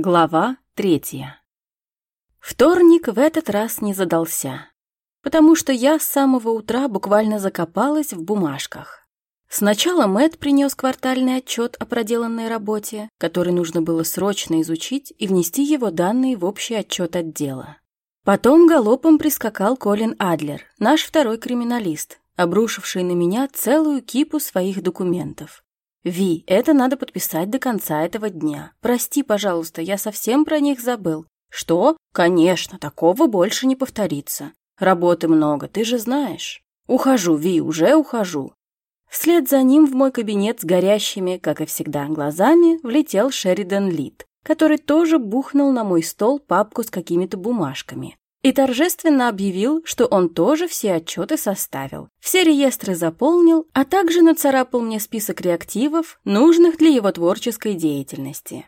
Глава третья. Вторник в этот раз не задался, потому что я с самого утра буквально закопалась в бумажках. Сначала Мэт принес квартальный отчет о проделанной работе, который нужно было срочно изучить и внести его данные в общий отчет отдела. Потом галопом прискакал Колин Адлер, наш второй криминалист, обрушивший на меня целую кипу своих документов, «Ви, это надо подписать до конца этого дня. Прости, пожалуйста, я совсем про них забыл». «Что? Конечно, такого больше не повторится. Работы много, ты же знаешь». «Ухожу, Ви, уже ухожу». Вслед за ним в мой кабинет с горящими, как и всегда, глазами влетел Шеридан Лид, который тоже бухнул на мой стол папку с какими-то бумажками и торжественно объявил, что он тоже все отчеты составил, все реестры заполнил, а также нацарапал мне список реактивов, нужных для его творческой деятельности.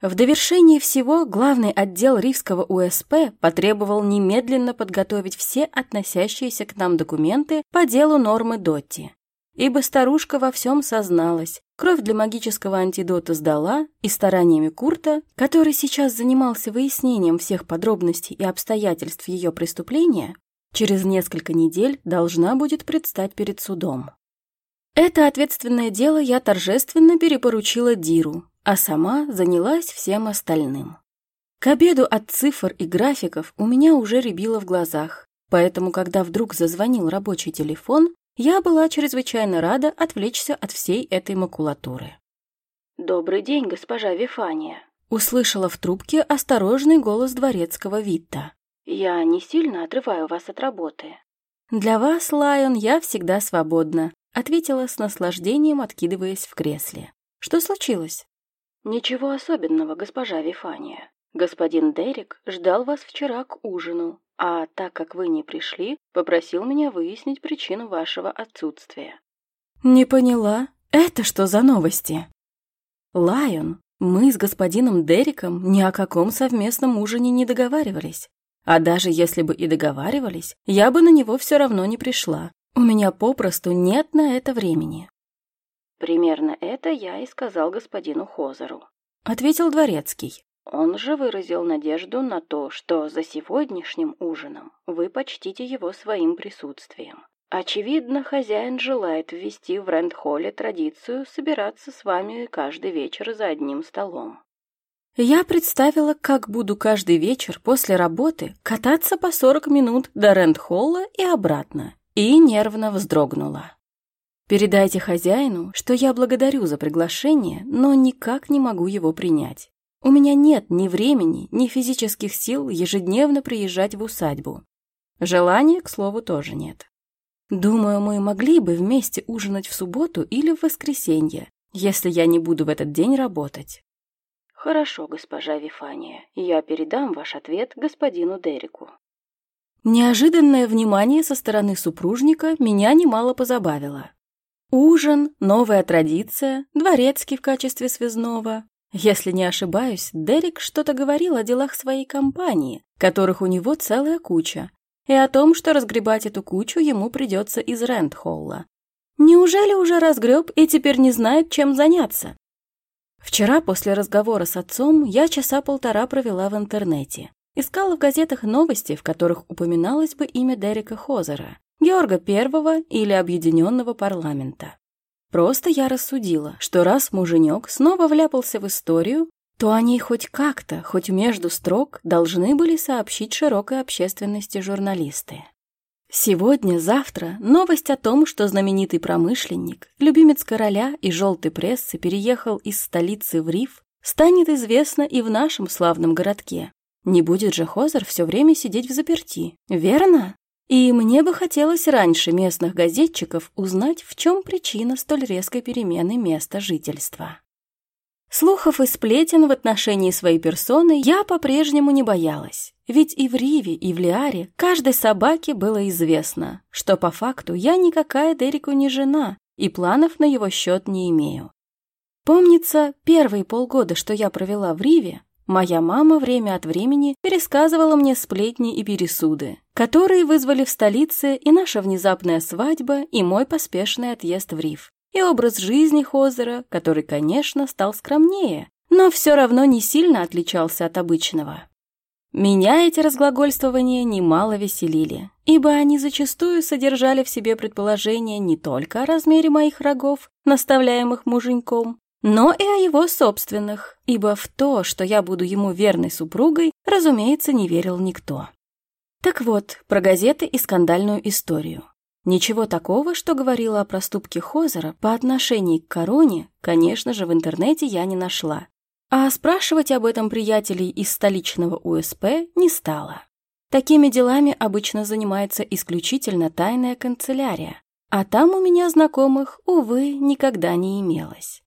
В довершении всего главный отдел Ривского УСП потребовал немедленно подготовить все относящиеся к нам документы по делу Нормы Дотти, ибо старушка во всем созналась, кровь для магического антидота сдала, и стараниями Курта, который сейчас занимался выяснением всех подробностей и обстоятельств ее преступления, через несколько недель должна будет предстать перед судом. Это ответственное дело я торжественно перепоручила Диру, а сама занялась всем остальным. К обеду от цифр и графиков у меня уже рябило в глазах, поэтому, когда вдруг зазвонил рабочий телефон, я была чрезвычайно рада отвлечься от всей этой макулатуры. «Добрый день, госпожа Вифания», — услышала в трубке осторожный голос дворецкого Витта. «Я не сильно отрываю вас от работы». «Для вас, Лайон, я всегда свободна», — ответила с наслаждением, откидываясь в кресле. «Что случилось?» «Ничего особенного, госпожа Вифания. Господин Дерек ждал вас вчера к ужину, а так как вы не пришли, попросил меня выяснить причину вашего отсутствия». «Не поняла. Это что за новости?» «Лайон, мы с господином Дериком ни о каком совместном ужине не договаривались. А даже если бы и договаривались, я бы на него все равно не пришла. У меня попросту нет на это времени». «Примерно это я и сказал господину Хозеру», — ответил Дворецкий. Он же выразил надежду на то, что за сегодняшним ужином вы почтите его своим присутствием. Очевидно, хозяин желает ввести в Рэнд-холле традицию собираться с вами каждый вечер за одним столом. Я представила, как буду каждый вечер после работы кататься по 40 минут до Рэнд-холла и обратно, и нервно вздрогнула. Передайте хозяину, что я благодарю за приглашение, но никак не могу его принять. У меня нет ни времени, ни физических сил ежедневно приезжать в усадьбу. Желания, к слову, тоже нет. Думаю, мы могли бы вместе ужинать в субботу или в воскресенье, если я не буду в этот день работать. Хорошо, госпожа Вифания, я передам ваш ответ господину Дереку. Неожиданное внимание со стороны супружника меня немало позабавило. Ужин, новая традиция, дворецкий в качестве связного, если не ошибаюсь, Дерек что-то говорил о делах своей компании, которых у него целая куча, и о том, что разгребать эту кучу ему придется из Рэндхолла. Неужели уже разгреб и теперь не знает, чем заняться? Вчера после разговора с отцом я часа полтора провела в интернете. Искала в газетах новости, в которых упоминалось бы имя Дерека Хозера, Георга Первого или Объединенного парламента. Просто я рассудила, что раз муженек снова вляпался в историю, то они хоть как-то, хоть между строк, должны были сообщить широкой общественности журналисты. Сегодня-завтра новость о том, что знаменитый промышленник, любимец короля и желтой прессы переехал из столицы в Риф, станет известна и в нашем славном городке. Не будет же Хозер все время сидеть в заперти, верно? И мне бы хотелось раньше местных газетчиков узнать, в чем причина столь резкой перемены места жительства. Слухов и сплетен в отношении своей персоны я по-прежнему не боялась, ведь и в Риве, и в Лиаре каждой собаке было известно, что по факту я никакая Дереку не жена и планов на его счет не имею. Помнится, первые полгода, что я провела в Риве, Моя мама время от времени пересказывала мне сплетни и пересуды, которые вызвали в столице и наша внезапная свадьба, и мой поспешный отъезд в Риф, и образ жизни Хозера, который, конечно, стал скромнее, но все равно не сильно отличался от обычного. Меня эти разглагольствования немало веселили, ибо они зачастую содержали в себе предположения не только о размере моих рогов, наставляемых муженьком, но и о его собственных, ибо в то, что я буду ему верной супругой, разумеется, не верил никто. Так вот, про газеты и скандальную историю. Ничего такого, что говорило о проступке Хозера по отношению к короне, конечно же, в интернете я не нашла. А спрашивать об этом приятелей из столичного УСП не стала. Такими делами обычно занимается исключительно тайная канцелярия, а там у меня знакомых, увы, никогда не имелось.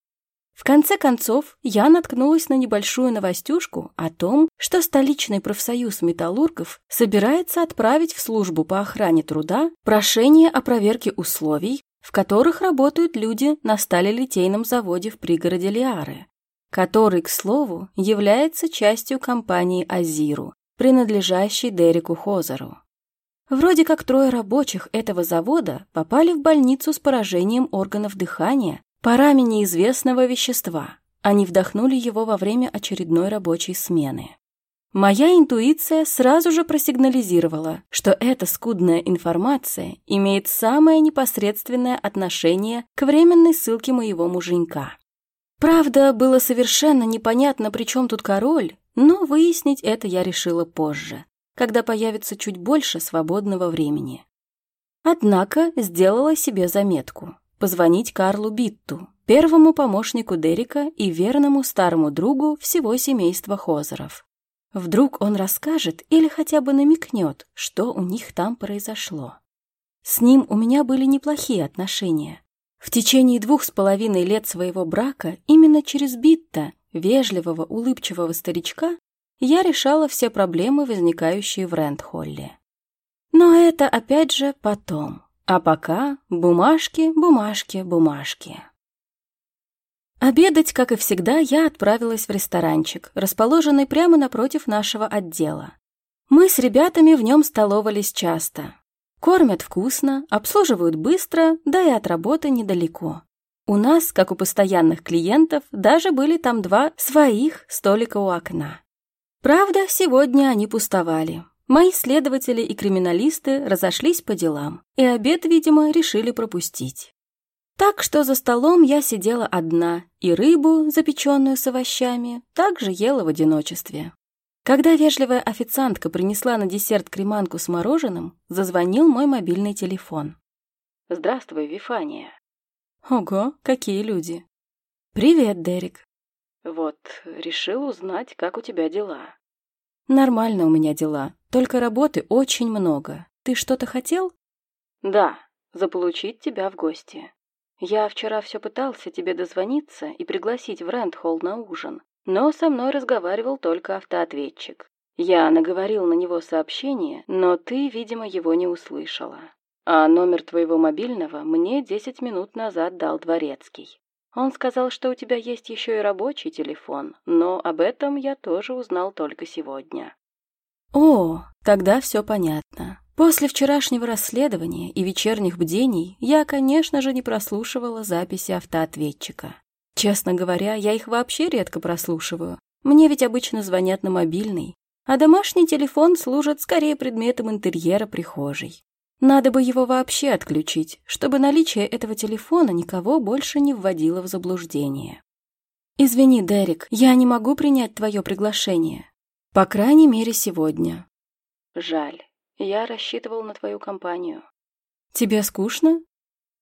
В конце концов, я наткнулась на небольшую новостюшку о том, что столичный профсоюз металлургов собирается отправить в службу по охране труда прошение о проверке условий, в которых работают люди на сталелитейном заводе в пригороде Лиары, который, к слову, является частью компании «Азиру», принадлежащей Дереку Хозеру. Вроде как трое рабочих этого завода попали в больницу с поражением органов дыхания парами неизвестного вещества. Они вдохнули его во время очередной рабочей смены. Моя интуиция сразу же просигнализировала, что эта скудная информация имеет самое непосредственное отношение к временной ссылке моего муженька. Правда, было совершенно непонятно, при чем тут король, но выяснить это я решила позже, когда появится чуть больше свободного времени. Однако сделала себе заметку позвонить Карлу Битту, первому помощнику Дерека и верному старому другу всего семейства Хозеров. Вдруг он расскажет или хотя бы намекнет, что у них там произошло. С ним у меня были неплохие отношения. В течение двух с половиной лет своего брака именно через Битта, вежливого, улыбчивого старичка, я решала все проблемы, возникающие в Рэндхолле. Но это, опять же, потом. А пока бумажки, бумажки, бумажки. Обедать, как и всегда, я отправилась в ресторанчик, расположенный прямо напротив нашего отдела. Мы с ребятами в нем столовались часто. Кормят вкусно, обслуживают быстро, да и от работы недалеко. У нас, как у постоянных клиентов, даже были там два своих столика у окна. Правда, сегодня они пустовали. Мои следователи и криминалисты разошлись по делам, и обед, видимо, решили пропустить. Так что за столом я сидела одна, и рыбу, запеченную с овощами, также ела в одиночестве. Когда вежливая официантка принесла на десерт креманку с мороженым, зазвонил мой мобильный телефон. «Здравствуй, Вифания». «Ого, какие люди!» «Привет, Дерек». «Вот, решил узнать, как у тебя дела». «Нормально у меня дела, только работы очень много. Ты что-то хотел?» «Да, заполучить тебя в гости. Я вчера все пытался тебе дозвониться и пригласить в Рэндхолл на ужин, но со мной разговаривал только автоответчик. Я наговорил на него сообщение, но ты, видимо, его не услышала. А номер твоего мобильного мне десять минут назад дал Дворецкий. Он сказал, что у тебя есть еще и рабочий телефон, но об этом я тоже узнал только сегодня. О, тогда все понятно. После вчерашнего расследования и вечерних бдений я, конечно же, не прослушивала записи автоответчика. Честно говоря, я их вообще редко прослушиваю. Мне ведь обычно звонят на мобильный, а домашний телефон служит скорее предметом интерьера прихожей. Надо бы его вообще отключить, чтобы наличие этого телефона никого больше не вводило в заблуждение. «Извини, Дерек, я не могу принять твое приглашение. По крайней мере, сегодня». «Жаль. Я рассчитывал на твою компанию». «Тебе скучно?»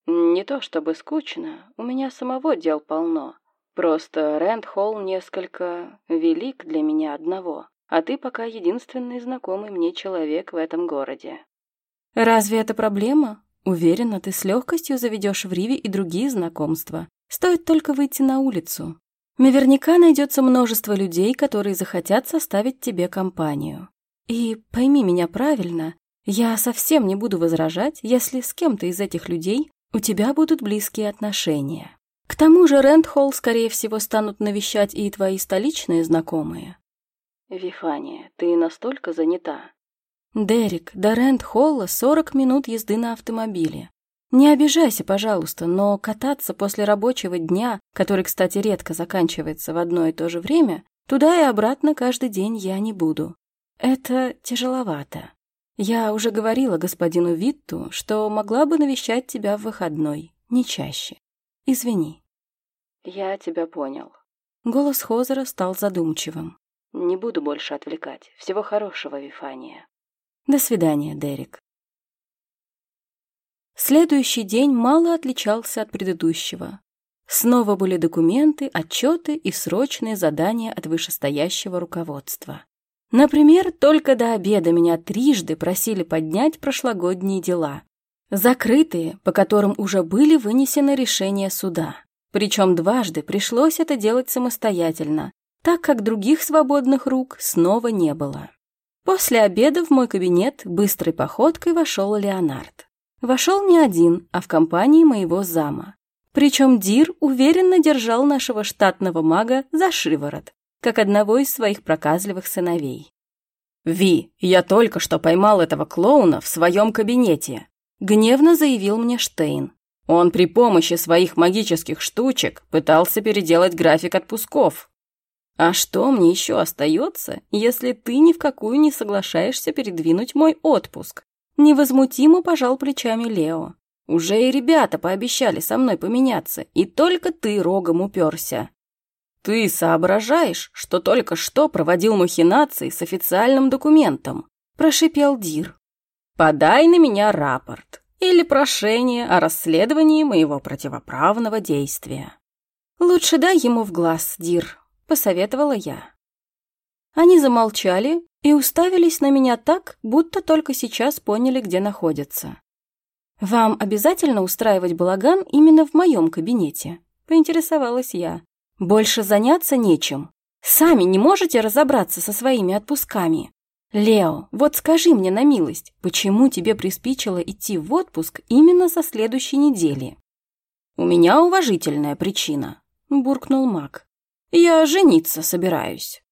«Не то чтобы скучно. У меня самого дел полно. Просто Рэнд Холл несколько велик для меня одного, а ты пока единственный знакомый мне человек в этом городе. Разве это проблема? Уверена, ты с легкостью заведешь в Риве и другие знакомства. Стоит только выйти на улицу. Наверняка найдется множество людей, которые захотят составить тебе компанию. И пойми меня правильно, я совсем не буду возражать, если с кем-то из этих людей у тебя будут близкие отношения. К тому же Рэндхолл, скорее всего, станут навещать и твои столичные знакомые. Вифания, ты настолько занята, «Дерек, до Рэнд-Холла 40 минут езды на автомобиле. Не обижайся, пожалуйста, но кататься после рабочего дня который, кстати, редко заканчивается в одно и то же время, туда и обратно каждый день я не буду. Это тяжеловато. Я уже говорила господину Витту, что могла бы навещать тебя в выходной, не чаще. Извини. Я тебя понял. Голос Хозера стал задумчивым. Не буду больше отвлекать. Всего хорошего, Вифания. До свидания, Дерек. Следующий день мало отличался от предыдущего. Снова были документы, отчеты и срочные задания от вышестоящего руководства. Например, только до обеда меня трижды просили поднять прошлогодние дела. Закрытые, по которым уже были вынесены решения суда. Причем дважды пришлось это делать самостоятельно, так как других свободных рук снова не было. После обеда в мой кабинет быстрой походкой вошел Леонард. Вошел не один, а в компании моего зама. Причем Дир уверенно держал нашего штатного мага за шиворот, как одного из своих проказливых сыновей. «Ви, я только что поймал этого клоуна в своем кабинете», — гневно заявил мне Штейн. Он при помощи своих магических штучек пытался переделать график отпусков. А что мне еще остается, если ты ни в какую не соглашаешься передвинуть мой отпуск? Невозмутимо пожал плечами Лео. Уже и ребята пообещали со мной поменяться, и только ты рогом уперся. Ты соображаешь, что только что проводил махинации с официальным документом? Прошипел Дир. Подай на меня рапорт или прошение о расследовании моего противоправного действия. Лучше дай ему в глаз, Дир, посоветовала я. Они замолчали, и уставились на меня так, будто только сейчас поняли, где находятся. «Вам обязательно устраивать балаган именно в моем кабинете?» — поинтересовалась я. «Больше заняться нечем. Сами не можете разобраться со своими отпусками. Лео, вот скажи мне на милость, почему тебе приспичило идти в отпуск именно со следующей недели?» «У меня уважительная причина», — буркнул Мак. «Я жениться собираюсь».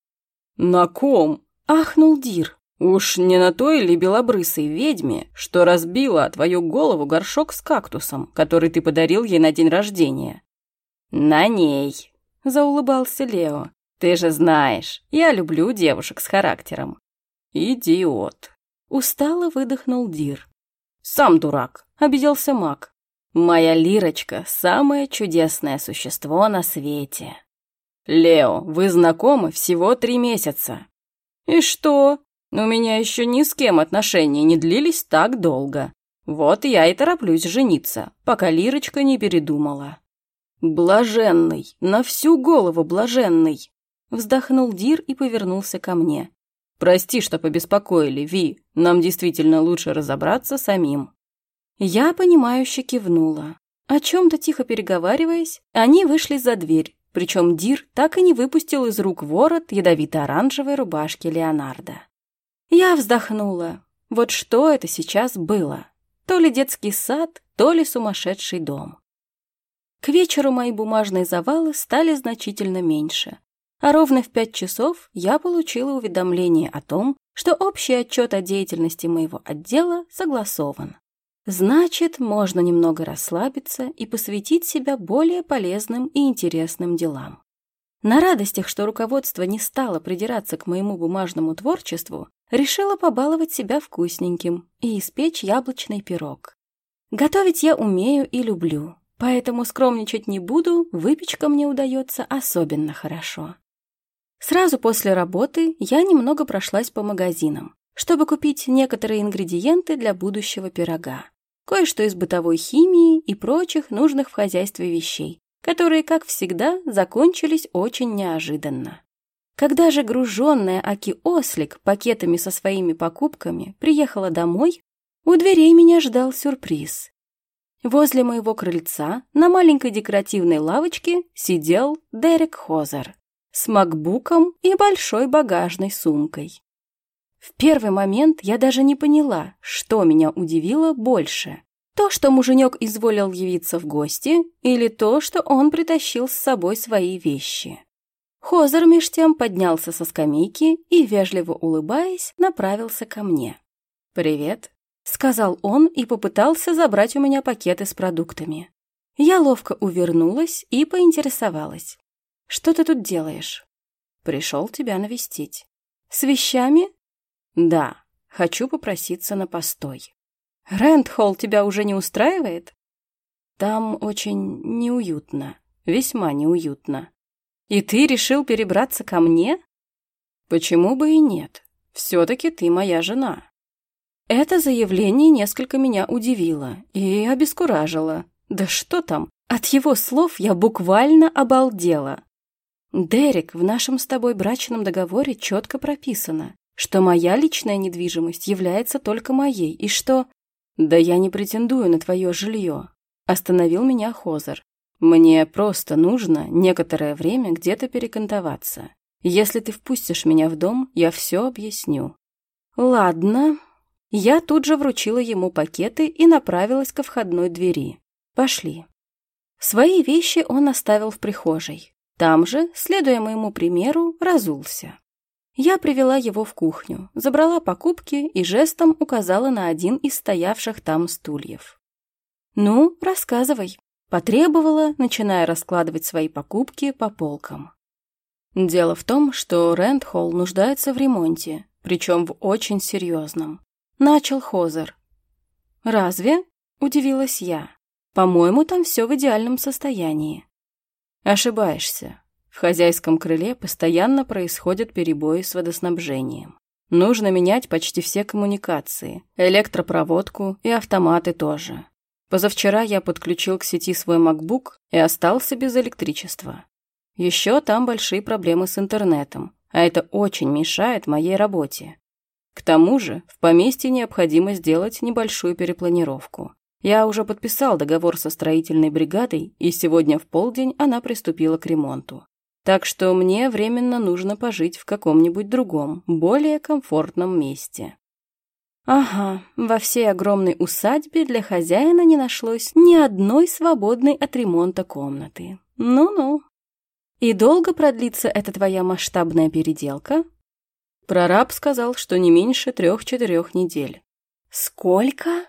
«На ком?» Ахнул Дир. «Уж не на той ли белобрысой ведьме, что разбила твою голову горшок с кактусом, который ты подарил ей на день рождения?» «На ней», — заулыбался Лео. «Ты же знаешь, я люблю девушек с характером». «Идиот», — устало выдохнул Дир. «Сам дурак», — обиделся Мак. «Моя Лирочка — самое чудесное существо на свете». «Лео, вы знакомы всего три месяца. «И что? У меня еще ни с кем отношения не длились так долго. Вот я и тороплюсь жениться, пока Лирочка не передумала». «Блаженный, на всю голову блаженный!» Вздохнул Дир и повернулся ко мне. «Прости, что побеспокоили, Ви. Нам действительно лучше разобраться самим». Я, понимающе кивнула. О чем-то тихо переговариваясь, они вышли за дверь, причем Дир так и не выпустил из рук ворот ядовито-оранжевой рубашки Леонардо. Я вздохнула. Вот что это сейчас было? То ли детский сад, то ли сумасшедший дом. К вечеру мои бумажные завалы стали значительно меньше, а ровно в пять часов я получила уведомление о том, что общий отчет о деятельности моего отдела согласован. Значит, можно немного расслабиться и посвятить себя более полезным и интересным делам. На радостях, что руководство не стало придираться к моему бумажному творчеству, решила побаловать себя вкусненьким и испечь яблочный пирог. Готовить я умею и люблю, поэтому скромничать не буду, выпечка мне удается особенно хорошо. Сразу после работы я немного прошлась по магазинам, чтобы купить некоторые ингредиенты для будущего пирога кое-что из бытовой химии и прочих нужных в хозяйстве вещей, которые, как всегда, закончились очень неожиданно. Когда же груженная Аки-ослик пакетами со своими покупками приехала домой, у дверей меня ждал сюрприз. Возле моего крыльца на маленькой декоративной лавочке сидел Дерек Хозер с макбуком и большой багажной сумкой. В первый момент я даже не поняла, что меня удивило больше. То, что муженек изволил явиться в гости, или то, что он притащил с собой свои вещи. Хозер меж тем поднялся со скамейки и, вежливо улыбаясь, направился ко мне. «Привет», — сказал он и попытался забрать у меня пакеты с продуктами. Я ловко увернулась и поинтересовалась. «Что ты тут делаешь?» «Пришел тебя навестить». «С вещами?» «Да, хочу попроситься на постой». «Рэндхолл тебя уже не устраивает?» «Там очень неуютно, весьма неуютно». «И ты решил перебраться ко мне?» «Почему бы и нет? Все-таки ты моя жена». Это заявление несколько меня удивило и обескуражило. Да что там, от его слов я буквально обалдела. Дерек, в нашем с тобой брачном договоре четко прописано, что моя личная недвижимость является только моей, и что... Да я не претендую на твое жилье. Остановил меня Хозер. Мне просто нужно некоторое время где-то перекантоваться. Если ты впустишь меня в дом, я все объясню. Ладно. Я тут же вручила ему пакеты и направилась ко входной двери. Пошли. Свои вещи он оставил в прихожей. Там же, следуя моему примеру, разулся. Я привела его в кухню, забрала покупки и жестом указала на один из стоявших там стульев. «Ну, рассказывай», — потребовала, начиная раскладывать свои покупки по полкам. Дело в том, что Рэндхолл нуждается в ремонте, причем в очень серьезном. Начал Хозер. «Разве?» — удивилась я. По-моему, там все в идеальном состоянии. Ошибаешься. В хозяйском крыле постоянно происходят перебои с водоснабжением. Нужно менять почти все коммуникации, электропроводку и автоматы тоже. Позавчера я подключил к сети свой MacBook и остался без электричества. Еще там большие проблемы с интернетом, а это очень мешает моей работе. К тому же в поместье необходимо сделать небольшую перепланировку. Я уже подписал договор со строительной бригадой, и сегодня в полдень она приступила к ремонту. Так что мне временно нужно пожить в каком-нибудь другом, более комфортном месте. Ага, во всей огромной усадьбе для хозяина не нашлось ни одной свободной от ремонта комнаты. Ну-ну. И долго продлится эта твоя масштабная переделка? Прораб сказал, что не меньше трех-четырех недель. Сколько?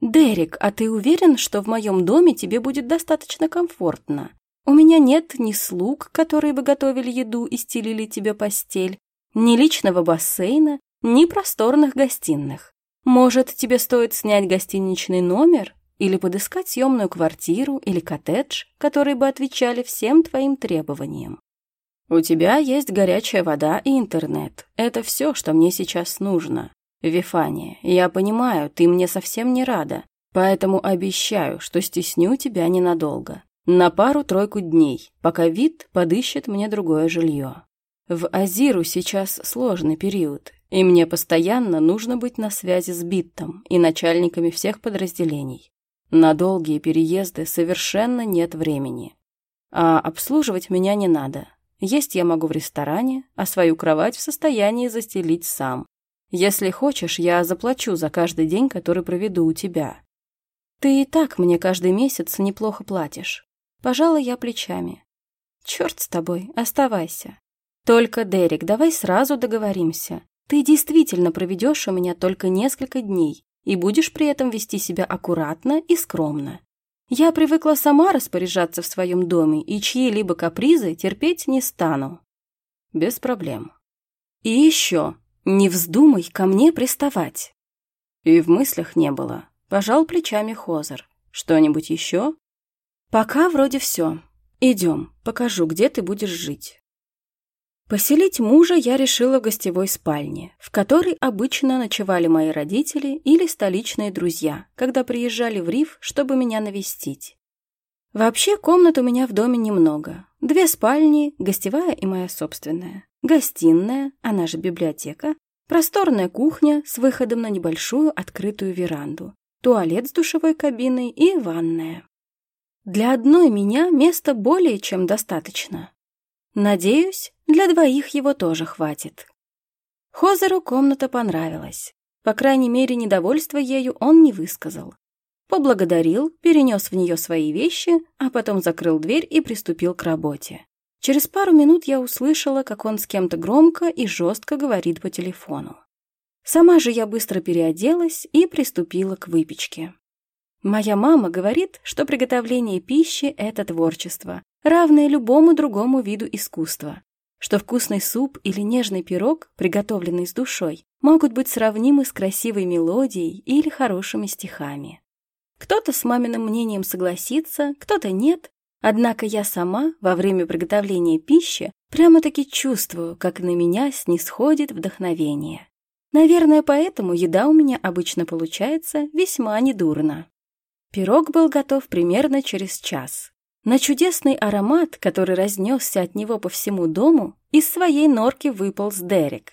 «Дерек, а ты уверен, что в моем доме тебе будет достаточно комфортно? У меня нет ни слуг, которые бы готовили еду и стелили тебе постель, ни личного бассейна, ни просторных гостиных. Может, тебе стоит снять гостиничный номер или подыскать съемную квартиру или коттедж, которые бы отвечали всем твоим требованиям? У тебя есть горячая вода и интернет. Это все, что мне сейчас нужно. «Вифания, я понимаю, ты мне совсем не рада, поэтому обещаю, что стесню тебя ненадолго. На пару-тройку дней, пока вид подыщет мне другое жилье. В Азиру сейчас сложный период, и мне постоянно нужно быть на связи с Биттом и начальниками всех подразделений. На долгие переезды совершенно нет времени. А обслуживать меня не надо. Есть я могу в ресторане, а свою кровать в состоянии застелить сам. Если хочешь, я заплачу за каждый день, который проведу у тебя. Ты и так мне каждый месяц неплохо платишь. Пожалуй, я плечами. Черт с тобой, оставайся. Только, Дерек, давай сразу договоримся. Ты действительно проведешь у меня только несколько дней и будешь при этом вести себя аккуратно и скромно. Я привыкла сама распоряжаться в своем доме и чьи-либо капризы терпеть не стану. Без проблем. И еще, не вздумай ко мне приставать. И в мыслях не было. Пожал плечами Хозер. Что-нибудь еще? Пока вроде все. Идем, покажу, где ты будешь жить. Поселить мужа я решила в гостевой спальне, в которой обычно ночевали мои родители или столичные друзья, когда приезжали в Риф, чтобы меня навестить. Вообще комнат у меня в доме немного. Две спальни, гостевая и моя собственная гостиная, она же библиотека, просторная кухня с выходом на небольшую открытую веранду, туалет с душевой кабиной и ванная. Для одной меня места более чем достаточно. Надеюсь, для двоих его тоже хватит. Хозеру комната понравилась. По крайней мере, недовольство ею он не высказал. Поблагодарил, перенес в нее свои вещи, а потом закрыл дверь и приступил к работе. Через пару минут я услышала, как он с кем-то громко и жестко говорит по телефону. Сама же я быстро переоделась и приступила к выпечке. Моя мама говорит, что приготовление пищи – это творчество, равное любому другому виду искусства, что вкусный суп или нежный пирог, приготовленный с душой, могут быть сравнимы с красивой мелодией или хорошими стихами. Кто-то с маминым мнением согласится, кто-то нет, однако я сама во время приготовления пищи прямо-таки чувствую, как на меня снисходит вдохновение. Наверное, поэтому еда у меня обычно получается весьма недурно. Пирог был готов примерно через час. На чудесный аромат, который разнесся от него по всему дому, из своей норки выполз Дерек.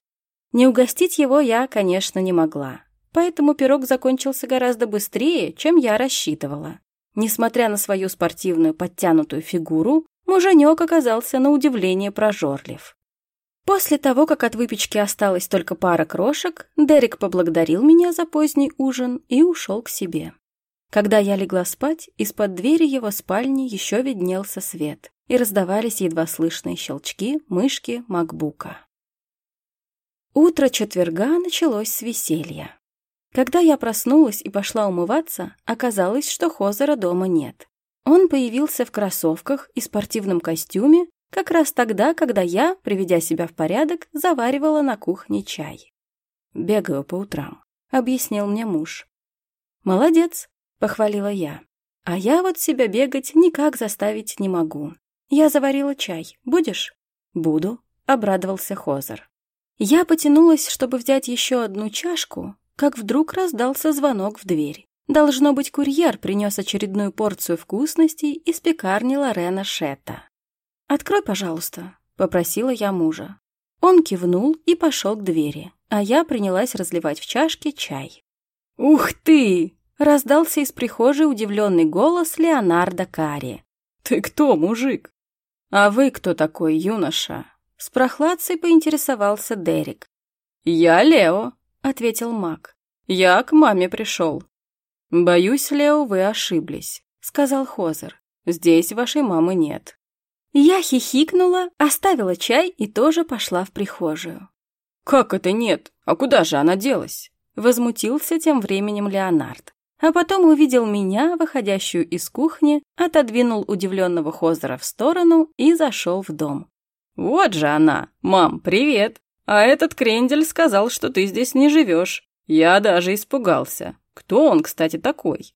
Не угостить его я, конечно, не могла, поэтому пирог закончился гораздо быстрее, чем я рассчитывала. Несмотря на свою спортивную подтянутую фигуру, муженек оказался на удивление прожорлив. После того, как от выпечки осталась только пара крошек, Дерек поблагодарил меня за поздний ужин и ушел к себе. Когда я легла спать, из-под двери его спальни еще виднелся свет, и раздавались едва слышные щелчки мышки макбука. Утро четверга началось с веселья. Когда я проснулась и пошла умываться, оказалось, что Хозера дома нет. Он появился в кроссовках и спортивном костюме как раз тогда, когда я, приведя себя в порядок, заваривала на кухне чай. «Бегаю по утрам», — объяснил мне муж. «Молодец», — похвалила я. «А я вот себя бегать никак заставить не могу. Я заварила чай. Будешь?» «Буду», — обрадовался Хозер. Я потянулась, чтобы взять еще одну чашку, как вдруг раздался звонок в дверь. Должно быть, курьер принес очередную порцию вкусностей из пекарни Лорена Шетта. «Открой, пожалуйста», — попросила я мужа. Он кивнул и пошел к двери, а я принялась разливать в чашке чай. «Ух ты!» — раздался из прихожей удивленный голос Леонардо Карри. «Ты кто, мужик?» «А вы кто такой, юноша?» С прохладцей поинтересовался Дерек. «Я Лео», — ответил маг. «Я к маме пришел». «Боюсь, Лео, вы ошиблись», — сказал Хозер. «Здесь вашей мамы нет». Я хихикнула, оставила чай и тоже пошла в прихожую. «Как это нет? А куда же она делась?» Возмутился тем временем Леонард. А потом увидел меня, выходящую из кухни, отодвинул удивленного Хозера в сторону и зашел в дом. «Вот же она! Мам, привет! А этот крендель сказал, что ты здесь не живешь. Я даже испугался. Кто он, кстати, такой?»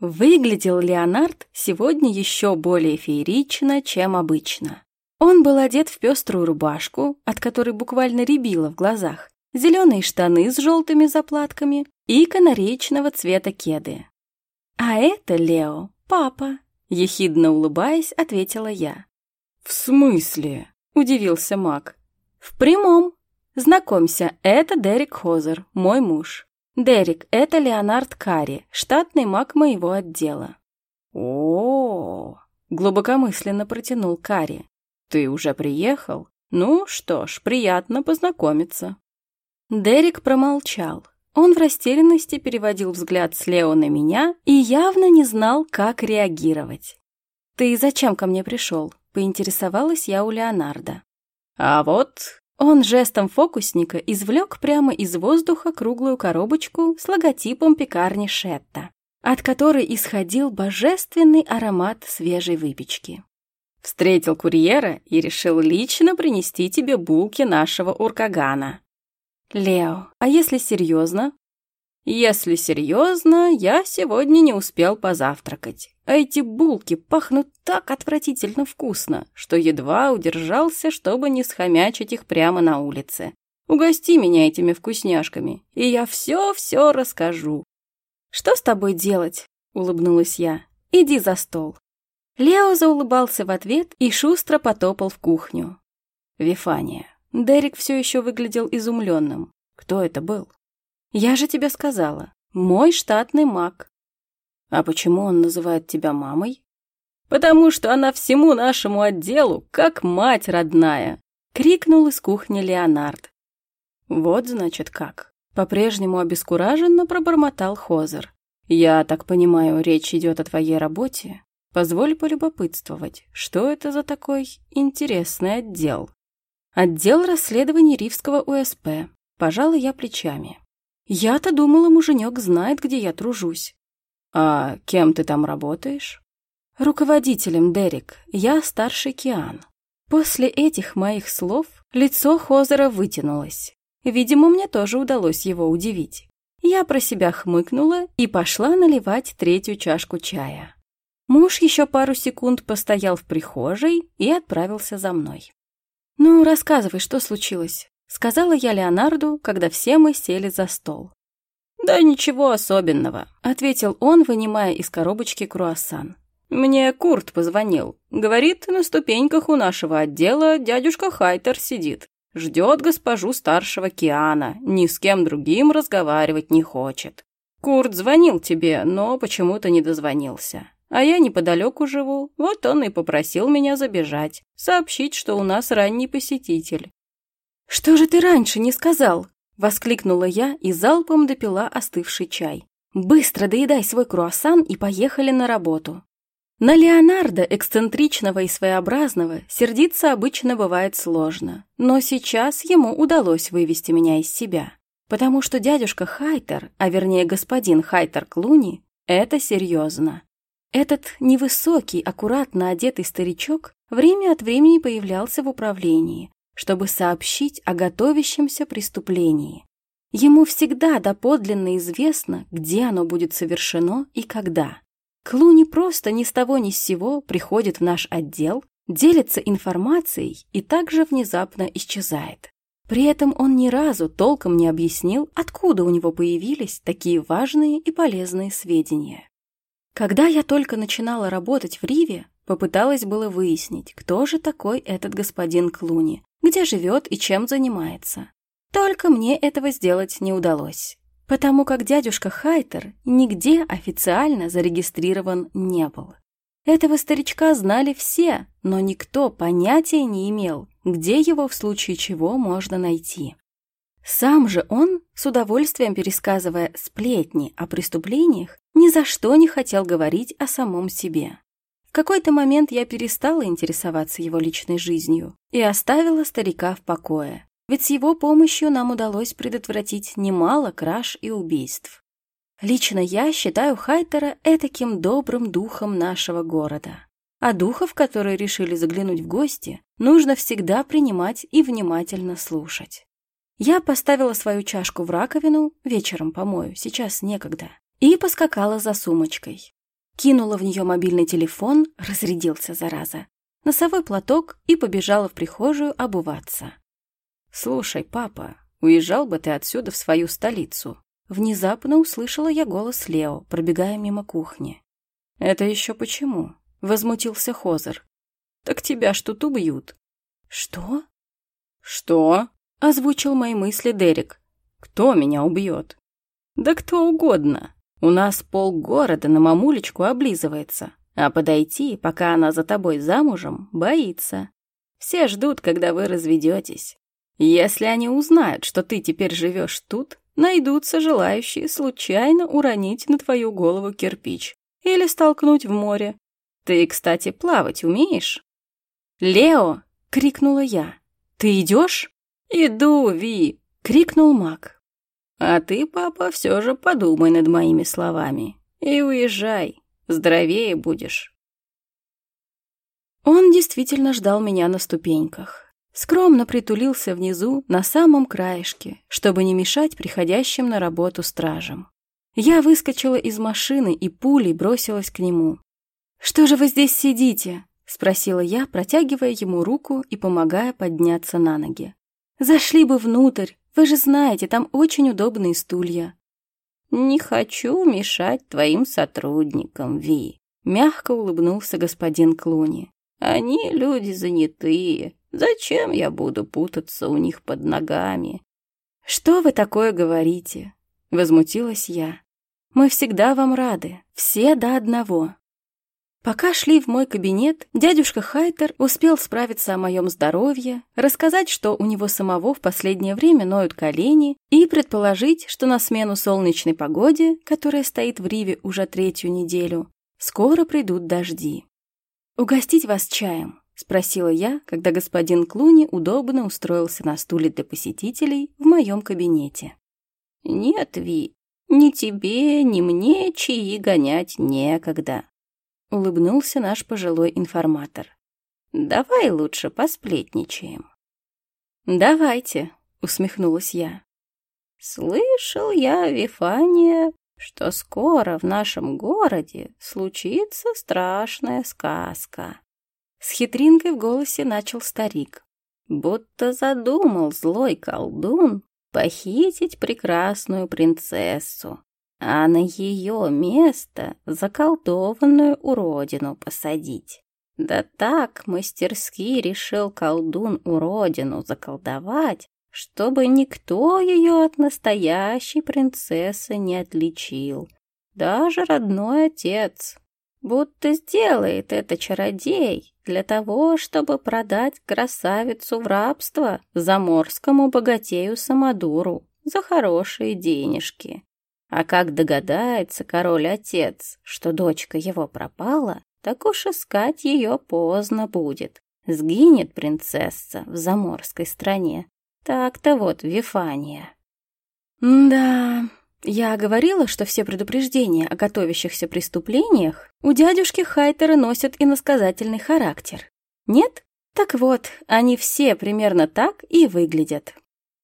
Выглядел Леонард сегодня еще более феерично, чем обычно. Он был одет в пеструю рубашку, от которой буквально рябило в глазах, зеленые штаны с желтыми заплатками и канареечного цвета кеды. «А это Лео, папа», — ехидно улыбаясь, ответила я. «В смысле?» — удивился Мак. «В прямом. Знакомься, это Дерек Хозер, мой муж. «Дерек, это Леонард Карри, штатный маг моего отдела». О, -о, -о глубокомысленно протянул Карри. «Ты уже приехал? Ну что ж, приятно познакомиться». Дерек промолчал. Он в растерянности переводил взгляд с Лео на меня и явно не знал, как реагировать. «Ты зачем ко мне пришел?» — поинтересовалась я у Леонарда. «А вот он жестом фокусника извлек прямо из воздуха круглую коробочку с логотипом пекарни Шетта, от которой исходил божественный аромат свежей выпечки. Встретил курьера и решил лично принести тебе булки нашего уркагана. Лео, а если серьезно, если серьезно, я сегодня не успел позавтракать. А эти булки пахнут так отвратительно вкусно, что едва удержался, чтобы не схомячить их прямо на улице. Угости меня этими вкусняшками, и я все-все расскажу. «Что с тобой делать?» — улыбнулась я. «Иди за стол». Лео заулыбался в ответ и шустро потопал в кухню. Вифания. Дерек все еще выглядел изумленным. Кто это был? Я же тебе сказала, мой штатный маг. А почему он называет тебя мамой? Потому что она всему нашему отделу как мать родная, крикнул из кухни Леонард. Вот значит как. По-прежнему обескураженно пробормотал Хозер. Я так понимаю, речь идет о твоей работе? Позволь полюбопытствовать, что это за такой интересный отдел? Отдел расследований Ривского УСП. Пожалуй, я плечами. Я-то думала, муженек знает, где я тружусь. А кем ты там работаешь? Руководителем, Дерек. Я старший Киан. После этих моих слов лицо Хозера вытянулось. Видимо, мне тоже удалось его удивить. Я про себя хмыкнула и пошла наливать третью чашку чая. Муж еще пару секунд постоял в прихожей и отправился за мной. «Ну, рассказывай, что случилось?» — сказала я Леонарду, когда все мы сели за стол. «Да ничего особенного», — ответил он, вынимая из коробочки круассан. «Мне Курт позвонил. Говорит, на ступеньках у нашего отдела дядюшка Хайтер сидит. Ждет госпожу старшего Киана, ни с кем другим разговаривать не хочет. Курт звонил тебе, но почему-то не дозвонился. А я неподалеку живу, вот он и попросил меня забежать, сообщить, что у нас ранний посетитель. «Что же ты раньше не сказал?» — воскликнула я и залпом допила остывший чай. «Быстро доедай свой круассан и поехали на работу». На Леонардо, эксцентричного и своеобразного, сердиться обычно бывает сложно, но сейчас ему удалось вывести меня из себя, потому что дядюшка Хайтер, а вернее господин Хайтер Клуни, это серьезно. Этот невысокий, аккуратно одетый старичок время от времени появлялся в управлении, чтобы сообщить о готовящемся преступлении. Ему всегда доподлинно известно, где оно будет совершено и когда. Клуни просто ни с того ни с сего приходит в наш отдел, делится информацией и также внезапно исчезает. При этом он ни разу толком не объяснил, откуда у него появились такие важные и полезные сведения. Когда я только начинала работать в Риве, попыталась было выяснить, кто же такой этот господин Клуни, где живет и чем занимается. Только мне этого сделать не удалось, потому как дядюшка Хайтер нигде официально зарегистрирован не был. Этого старичка знали все, но никто понятия не имел, где его в случае чего можно найти. Сам же он, с удовольствием пересказывая сплетни о преступлениях, ни за что не хотел говорить о самом себе. В какой-то момент я перестала интересоваться его личной жизнью и оставила старика в покое, ведь с его помощью нам удалось предотвратить немало краж и убийств. Лично я считаю Хайтера этаким добрым духом нашего города. А духов, которые решили заглянуть в гости, нужно всегда принимать и внимательно слушать. Я поставила свою чашку в раковину, вечером помою, сейчас некогда, и поскакала за сумочкой. Кинула в нее мобильный телефон, разрядился, зараза, носовой платок и побежала в прихожую обуваться. «Слушай, папа, уезжал бы ты отсюда в свою столицу». Внезапно услышала я голос Лео, пробегая мимо кухни. «Это еще почему?» — возмутился Хозер. «Так тебя ж тут убьют». «Что?» «Что?» — озвучил мои мысли Дерек. «Кто меня убьет?» «Да кто угодно. У нас полгорода на мамулечку облизывается, а подойти, пока она за тобой замужем, боится. Все ждут, когда вы разведетесь. Если они узнают, что ты теперь живешь тут, найдутся желающие случайно уронить на твою голову кирпич или столкнуть в море. Ты, кстати, плавать умеешь?» «Лео!» — крикнула я. «Ты идешь?» «Иду, Ви!» — крикнул маг. «А ты, папа, все же подумай над моими словами и уезжай, здоровее будешь». Он действительно ждал меня на ступеньках. Скромно притулился внизу, на самом краешке, чтобы не мешать приходящим на работу стражам. Я выскочила из машины и пулей бросилась к нему. «Что же вы здесь сидите?» — спросила я, протягивая ему руку и помогая подняться на ноги. Зашли бы внутрь, вы же знаете, там очень удобные стулья. Не хочу мешать твоим сотрудникам, Ви. Мягко улыбнулся господин Клуни. Они люди занятые. Зачем я буду путаться у них под ногами? Что вы такое говорите? Возмутилась я. Мы всегда вам рады, все до одного. Пока шли в мой кабинет, дядюшка Хайтер успел справиться о моем здоровье, рассказать, что у него самого в последнее время ноют колени, и предположить, что на смену солнечной погоде, которая стоит в Риве уже третью неделю, скоро придут дожди. «Угостить вас чаем?» — спросила я, когда господин Клуни удобно устроился на стуле для посетителей в моем кабинете. «Нет, Ви, Ни тебе, ни мне чаи гонять некогда. Улыбнулся наш пожилой информатор. Давай лучше посплетничаем. Давайте, усмехнулась я. Слышал я, Вифания, что скоро в нашем городе случится страшная сказка. С хитринкой в голосе начал старик. Будто задумал злой колдун похитить прекрасную принцессу, а на ее место заколдованную уродину посадить. Да так мастерски решил колдун уродину заколдовать, чтобы никто ее от настоящей принцессы не отличил, даже родной отец. Будто сделает это чародей для того, чтобы продать красавицу в рабство заморскому богатею Самодуру за хорошие денежки. А как догадается король-отец, что дочка его пропала, так уж искать ее поздно будет. Сгинет принцесса в заморской стране. Так-то вот, Вифания. Да, я говорила, что все предупреждения о готовящихся преступлениях у дядюшки Хайтера носят иносказательный характер. Нет? Так вот, они все примерно так и выглядят.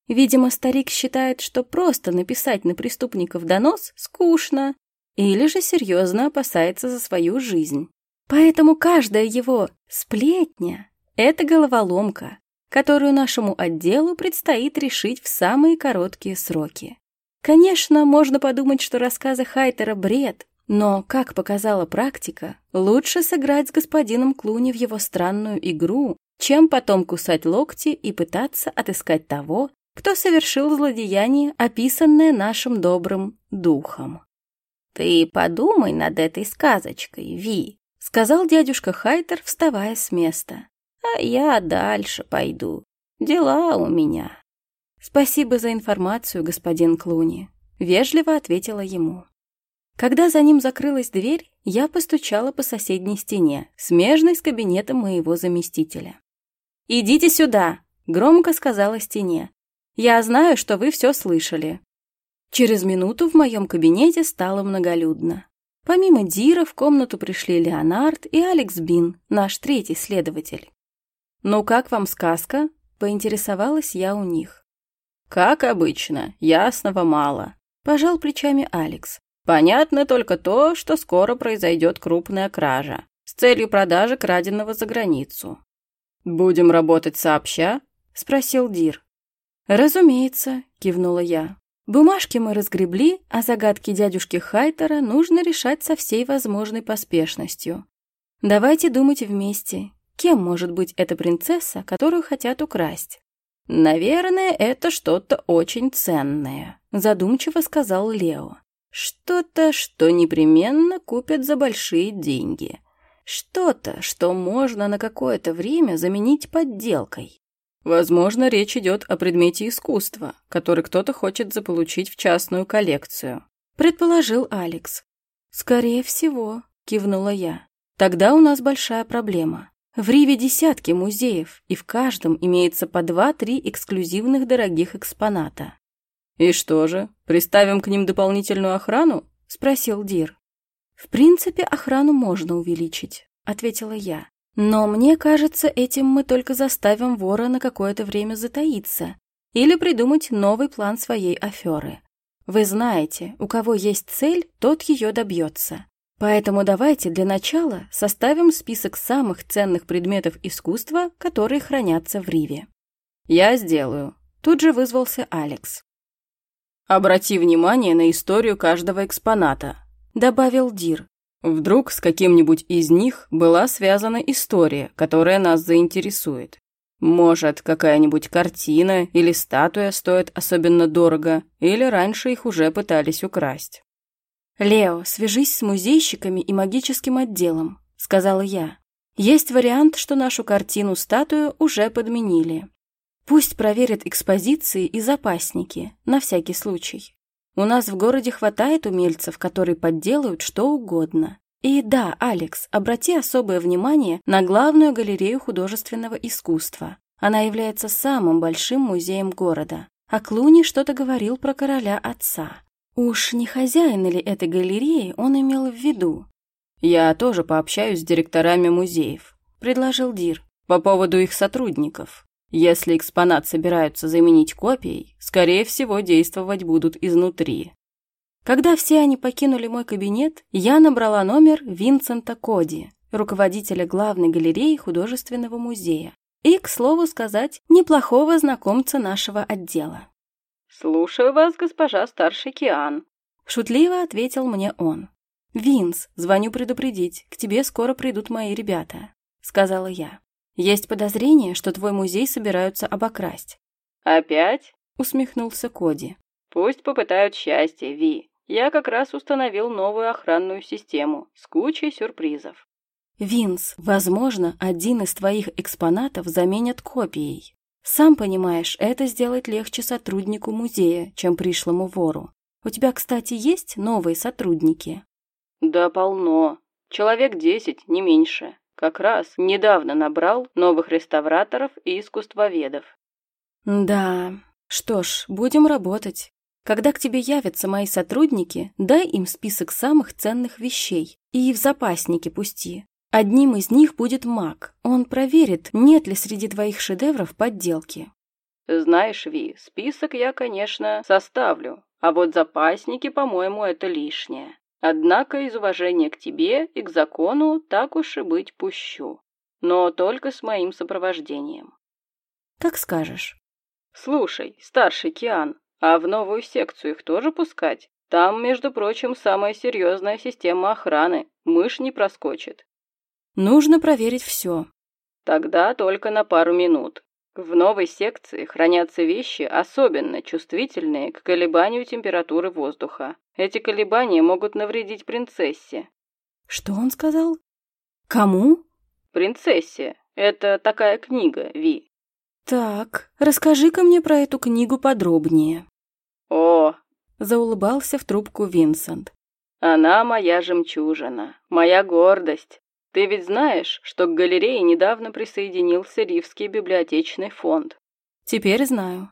Видимо, старик считает, что просто написать на преступников донос скучно, или же серьезно опасается за свою жизнь. Поэтому каждая его сплетня — это головоломка, которую нашему отделу предстоит решить в самые короткие сроки. Конечно, можно подумать, что рассказы Хайтера — бред, но, как показала практика, лучше сыграть с господином Клуни в его странную игру, чем потом кусать локти и пытаться отыскать того, кто совершил злодеяние, описанное нашим добрым духом. «Ты подумай над этой сказочкой, Ви», — сказал дядюшка Хайтер, вставая с места. «А я дальше пойду. Дела у меня». «Спасибо за информацию, господин Клуни», — вежливо ответила ему. Когда за ним закрылась дверь, я постучала по соседней стене, смежной с кабинетом моего заместителя. «Идите сюда!» — громко сказала стене. «Я знаю, что вы все слышали». Через минуту в моем кабинете стало многолюдно. Помимо Дира в комнату пришли Леонард и Алекс Бин, наш третий следователь. «Ну как вам сказка?» — поинтересовалась я у них. «Как обычно, ясного мало», — пожал плечами Алекс. «Понятно только то, что скоро произойдет крупная кража с целью продажи краденого за границу». «Будем работать сообща?» — спросил Дир. «Разумеется», — кивнула я. Бумажки мы разгребли, а загадки дядюшки Хайтера нужно решать со всей возможной поспешностью. Давайте думать вместе. Кем может быть эта принцесса, которую хотят украсть? «Наверное, это что-то очень ценное», — задумчиво сказал Лео. «Что-то, что непременно купят за большие деньги. Что-то, что можно на какое-то время заменить подделкой». Возможно, речь идет о предмете искусства, который кто-то хочет заполучить в частную коллекцию. Предположил Алекс. Скорее всего, кивнула я. Тогда у нас большая проблема. В Риве десятки музеев, и в каждом имеется по два-три эксклюзивных дорогих экспоната. «И что же, приставим к ним дополнительную охрану?» — спросил Дир. «В принципе, охрану можно увеличить», — ответила я. «Но мне кажется, этим мы только заставим вора на какое-то время затаиться или придумать новый план своей аферы. Вы знаете, у кого есть цель, тот ее добьется. Поэтому давайте для начала составим список самых ценных предметов искусства, которые хранятся в Риве. Я сделаю. Тут же вызвался Алекс. Обрати внимание на историю каждого экспоната, добавил Дир. Вдруг с каким-нибудь из них была связана история, которая нас заинтересует. Может, какая-нибудь картина или статуя стоит особенно дорого, или раньше их уже пытались украсть. «Лео, свяжись с музейщиками и магическим отделом», — сказала я. «Есть вариант, что нашу картину-статую уже подменили. Пусть проверят экспозиции и запасники, на всякий случай. У нас в городе хватает умельцев, которые подделают что угодно. И да, Алекс, обрати особое внимание на главную галерею художественного искусства. Она является самым большим музеем города. А Клуни что-то говорил про короля отца. Уж не хозяин ли этой галереи он имел в виду? «Я тоже пообщаюсь с директорами музеев», — предложил Дир, «по поводу их сотрудников. Если экспонат собираются заменить копией, скорее всего, действовать будут изнутри». Когда все они покинули мой кабинет, я набрала номер Винсента Коди, руководителя главной галереи художественного музея, и, к слову сказать, неплохого знакомца нашего отдела. «Слушаю вас, госпожа старший Киан», — шутливо ответил мне он. «Винс, звоню предупредить, к тебе скоро придут мои ребята», — сказала я. «Есть подозрение, что твой музей собираются обокрасть». «Опять?» — усмехнулся Коди. «Пусть попытают счастье, Ви. Я как раз установил новую охранную систему с кучей сюрпризов». «Винс, возможно, один из твоих экспонатов заменят копией. Сам понимаешь, это сделать легче сотруднику музея, чем пришлому вору. У тебя, кстати, есть новые сотрудники?» Да полно. Человек десять, не меньше. Как раз недавно набрал новых реставраторов и искусствоведов. Да, что ж, будем работать. Когда к тебе явятся мои сотрудники, дай им список самых ценных вещей и в запасники пусти. Одним из них будет маг. Он проверит, нет ли среди твоих шедевров подделки. Знаешь, Ви, список я, конечно, составлю, а вот запасники, по-моему, это лишнее. Однако из уважения к тебе и к закону так уж и быть пущу. Но только с моим сопровождением. Как скажешь. Слушай, старший Киан, а в новую секцию их тоже пускать? Там, между прочим, самая серьезная система охраны. Мышь не проскочит. Нужно проверить все. Тогда только на пару минут. В новой секции хранятся вещи, особенно чувствительные к колебанию температуры воздуха. Эти колебания могут навредить принцессе. Что он сказал? Кому? Принцессе. Это такая книга, Ви. Так, расскажи-ка мне про эту книгу подробнее. О, заулыбался в трубку Винсент. Она моя жемчужина, моя гордость. Ты ведь знаешь, что к галерее недавно присоединился Ривский библиотечный фонд? Теперь знаю.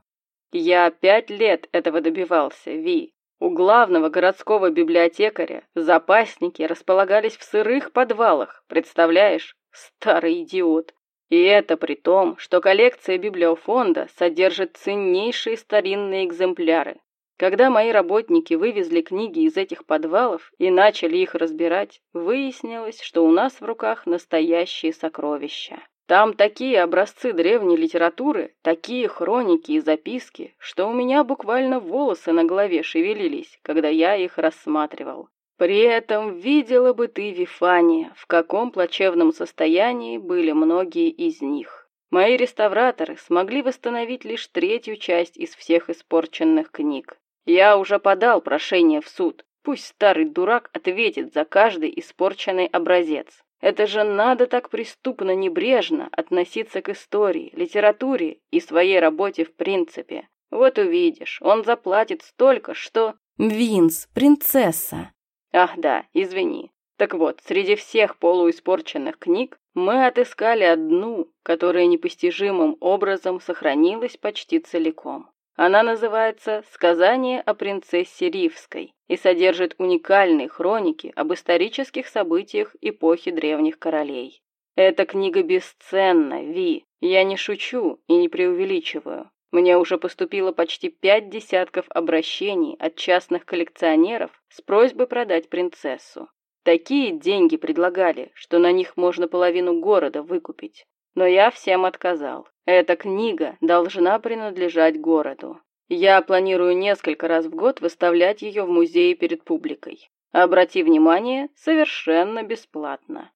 Я пять лет этого добивался, Ви. У главного городского библиотекаря запасники располагались в сырых подвалах, представляешь? Старый идиот. И это при том, что коллекция библиофонда содержит ценнейшие старинные экземпляры, когда мои работники вывезли книги из этих подвалов и начали их разбирать, выяснилось, что у нас в руках настоящие сокровища. Там такие образцы древней литературы, такие хроники и записки, что у меня буквально волосы на голове шевелились, когда я их рассматривал. При этом видела бы ты, Вифания, в каком плачевном состоянии были многие из них. Мои реставраторы смогли восстановить лишь третью часть из всех испорченных книг. Я уже подал прошение в суд. Пусть старый дурак ответит за каждый испорченный образец. Это же надо так преступно небрежно относиться к истории, литературе и своей работе в принципе. Вот увидишь, он заплатит столько, что... Винс, принцесса. Ах да, извини. Так вот, среди всех полуиспорченных книг мы отыскали одну, которая непостижимым образом сохранилась почти целиком. Она называется «Сказание о принцессе Ривской» и содержит уникальные хроники об исторических событиях эпохи древних королей. Эта книга бесценна, Ви. Я не шучу и не преувеличиваю. Мне уже поступило почти пять десятков обращений от частных коллекционеров с просьбой продать принцессу. Такие деньги предлагали, что на них можно половину города выкупить. Но я всем отказал. Эта книга должна принадлежать городу. Я планирую несколько раз в год выставлять ее в музее перед публикой. Обрати внимание, совершенно бесплатно.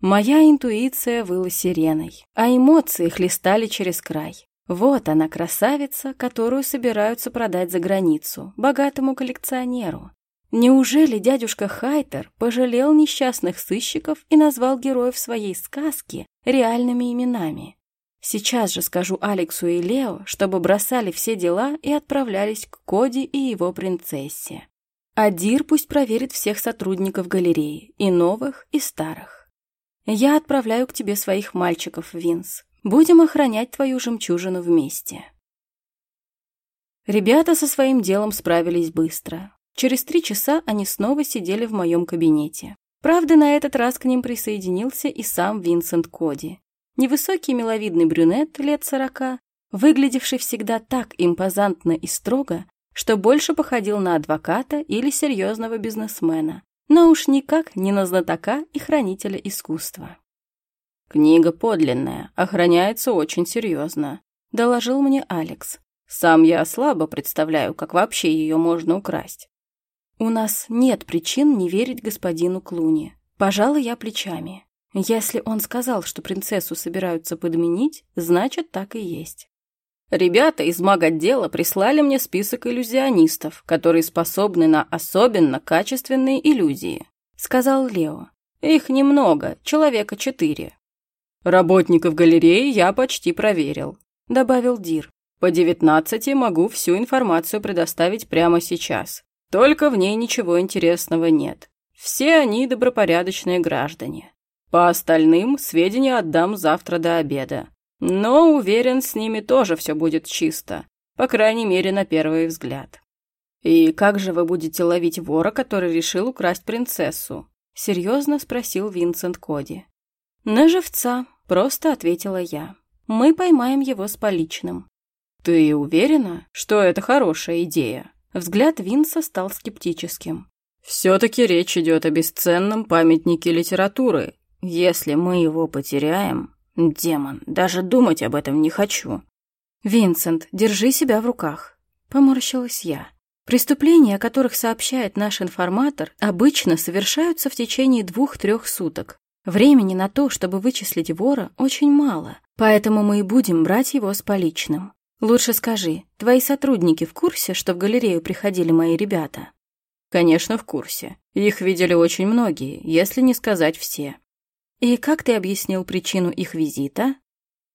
Моя интуиция выла сиреной, а эмоции хлестали через край. Вот она, красавица, которую собираются продать за границу, богатому коллекционеру. Неужели дядюшка Хайтер пожалел несчастных сыщиков и назвал героев своей сказки реальными именами? Сейчас же скажу Алексу и Лео, чтобы бросали все дела и отправлялись к Коди и его принцессе. Адир пусть проверит всех сотрудников галереи, и новых, и старых. Я отправляю к тебе своих мальчиков, Винс. Будем охранять твою жемчужину вместе. Ребята со своим делом справились быстро. Через три часа они снова сидели в моем кабинете. Правда, на этот раз к ним присоединился и сам Винсент Коди. Невысокий миловидный брюнет лет сорока, выглядевший всегда так импозантно и строго, что больше походил на адвоката или серьезного бизнесмена, но уж никак не на знатока и хранителя искусства. «Книга подлинная, охраняется очень серьезно», — доложил мне Алекс. «Сам я слабо представляю, как вообще ее можно украсть». «У нас нет причин не верить господину Клуни. Пожалуй, я плечами. Если он сказал, что принцессу собираются подменить, значит, так и есть». Ребята из маготдела прислали мне список иллюзионистов, которые способны на особенно качественные иллюзии», — сказал Лео. «Их немного, человека четыре». «Работников галереи я почти проверил», — добавил Дир. «По девятнадцати могу всю информацию предоставить прямо сейчас. Только в ней ничего интересного нет. Все они добропорядочные граждане. По остальным сведения отдам завтра до обеда. Но, уверен, с ними тоже все будет чисто. По крайней мере, на первый взгляд. «И как же вы будете ловить вора, который решил украсть принцессу?» — серьезно спросил Винсент Коди. «На живца», — просто ответила я. «Мы поймаем его с поличным». «Ты уверена, что это хорошая идея?» Взгляд Винса стал скептическим. «Все-таки речь идет о бесценном памятнике литературы. Если мы его потеряем, Демон, даже думать об этом не хочу. Винсент, держи себя в руках. Поморщилась я. Преступления, о которых сообщает наш информатор, обычно совершаются в течение двух-трех суток. Времени на то, чтобы вычислить вора, очень мало, поэтому мы и будем брать его с поличным. Лучше скажи, твои сотрудники в курсе, что в галерею приходили мои ребята? Конечно, в курсе. Их видели очень многие, если не сказать все. «И как ты объяснил причину их визита?»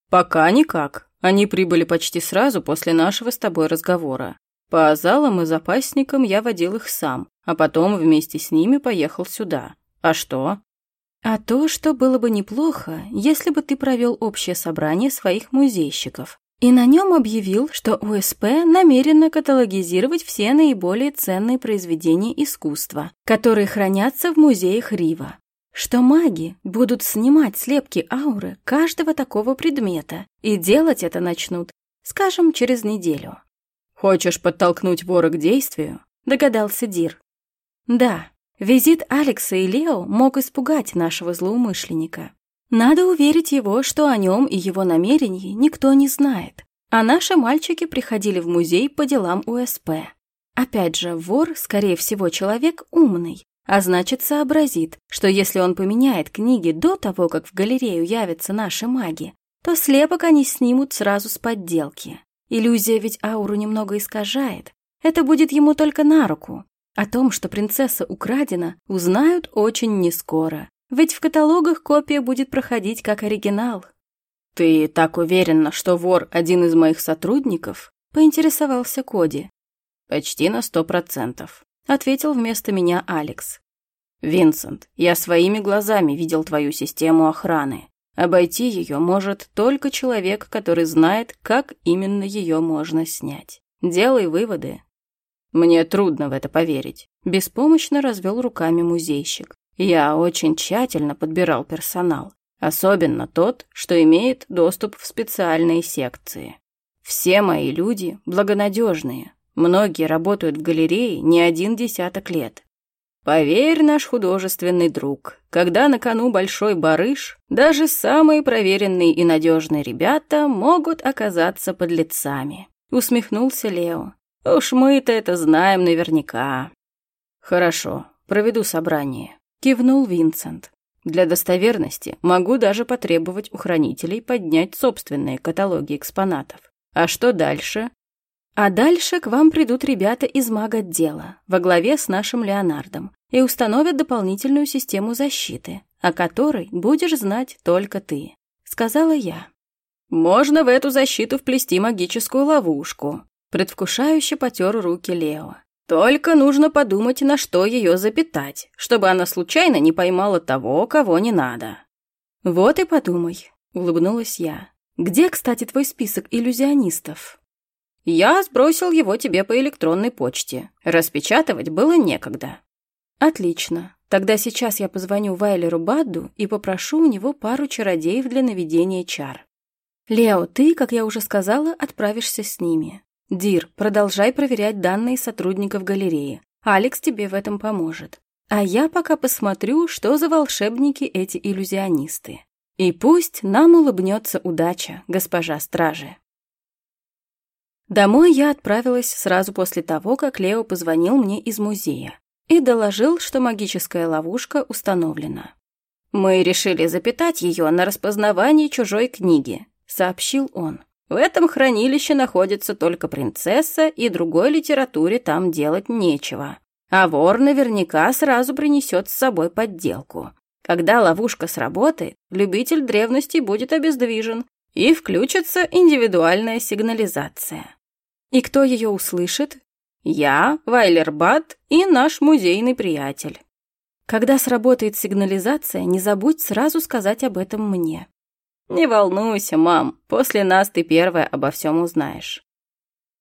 «Пока никак. Они прибыли почти сразу после нашего с тобой разговора. По залам и запасникам я водил их сам, а потом вместе с ними поехал сюда. А что?» «А то, что было бы неплохо, если бы ты провел общее собрание своих музейщиков и на нем объявил, что УСП намерена каталогизировать все наиболее ценные произведения искусства, которые хранятся в музеях Рива что маги будут снимать слепки ауры каждого такого предмета, и делать это начнут, скажем, через неделю. «Хочешь подтолкнуть вора к действию?» – догадался Дир. «Да, визит Алекса и Лео мог испугать нашего злоумышленника. Надо уверить его, что о нем и его намерении никто не знает. А наши мальчики приходили в музей по делам УСП. Опять же, вор, скорее всего, человек умный, а значит, сообразит, что если он поменяет книги до того, как в галерею явятся наши маги, то слепок они снимут сразу с подделки. Иллюзия ведь ауру немного искажает. Это будет ему только на руку. О том, что принцесса украдена, узнают очень нескоро. Ведь в каталогах копия будет проходить как оригинал. «Ты так уверена, что вор один из моих сотрудников?» — поинтересовался Коди. «Почти на сто процентов ответил вместо меня Алекс. «Винсент, я своими глазами видел твою систему охраны. Обойти ее может только человек, который знает, как именно ее можно снять. Делай выводы». «Мне трудно в это поверить», — беспомощно развел руками музейщик. «Я очень тщательно подбирал персонал, особенно тот, что имеет доступ в специальные секции. Все мои люди благонадежные, Многие работают в галерее не один десяток лет. Поверь, наш художественный друг, когда на кону большой барыш, даже самые проверенные и надежные ребята могут оказаться под лицами. Усмехнулся Лео. Уж мы-то это знаем наверняка. Хорошо, проведу собрание. Кивнул Винсент. Для достоверности могу даже потребовать у хранителей поднять собственные каталоги экспонатов. А что дальше? А дальше к вам придут ребята из маг-отдела во главе с нашим Леонардом и установят дополнительную систему защиты, о которой будешь знать только ты», — сказала я. «Можно в эту защиту вплести магическую ловушку», — предвкушающе потер руки Лео. «Только нужно подумать, на что ее запитать, чтобы она случайно не поймала того, кого не надо». «Вот и подумай», — улыбнулась я. «Где, кстати, твой список иллюзионистов?» Я сбросил его тебе по электронной почте. Распечатывать было некогда. Отлично. Тогда сейчас я позвоню Вайлеру Бадду и попрошу у него пару чародеев для наведения чар. Лео, ты, как я уже сказала, отправишься с ними. Дир, продолжай проверять данные сотрудников галереи. Алекс тебе в этом поможет. А я пока посмотрю, что за волшебники эти иллюзионисты. И пусть нам улыбнется удача, госпожа стражи. Домой я отправилась сразу после того, как Лео позвонил мне из музея и доложил, что магическая ловушка установлена. «Мы решили запитать ее на распознавание чужой книги», — сообщил он. «В этом хранилище находится только принцесса, и другой литературе там делать нечего. А вор наверняка сразу принесет с собой подделку. Когда ловушка сработает, любитель древностей будет обездвижен, и включится индивидуальная сигнализация. И кто ее услышит? Я, Вайлербат и наш музейный приятель. Когда сработает сигнализация, не забудь сразу сказать об этом мне. Не волнуйся, мам, после нас ты первая обо всем узнаешь.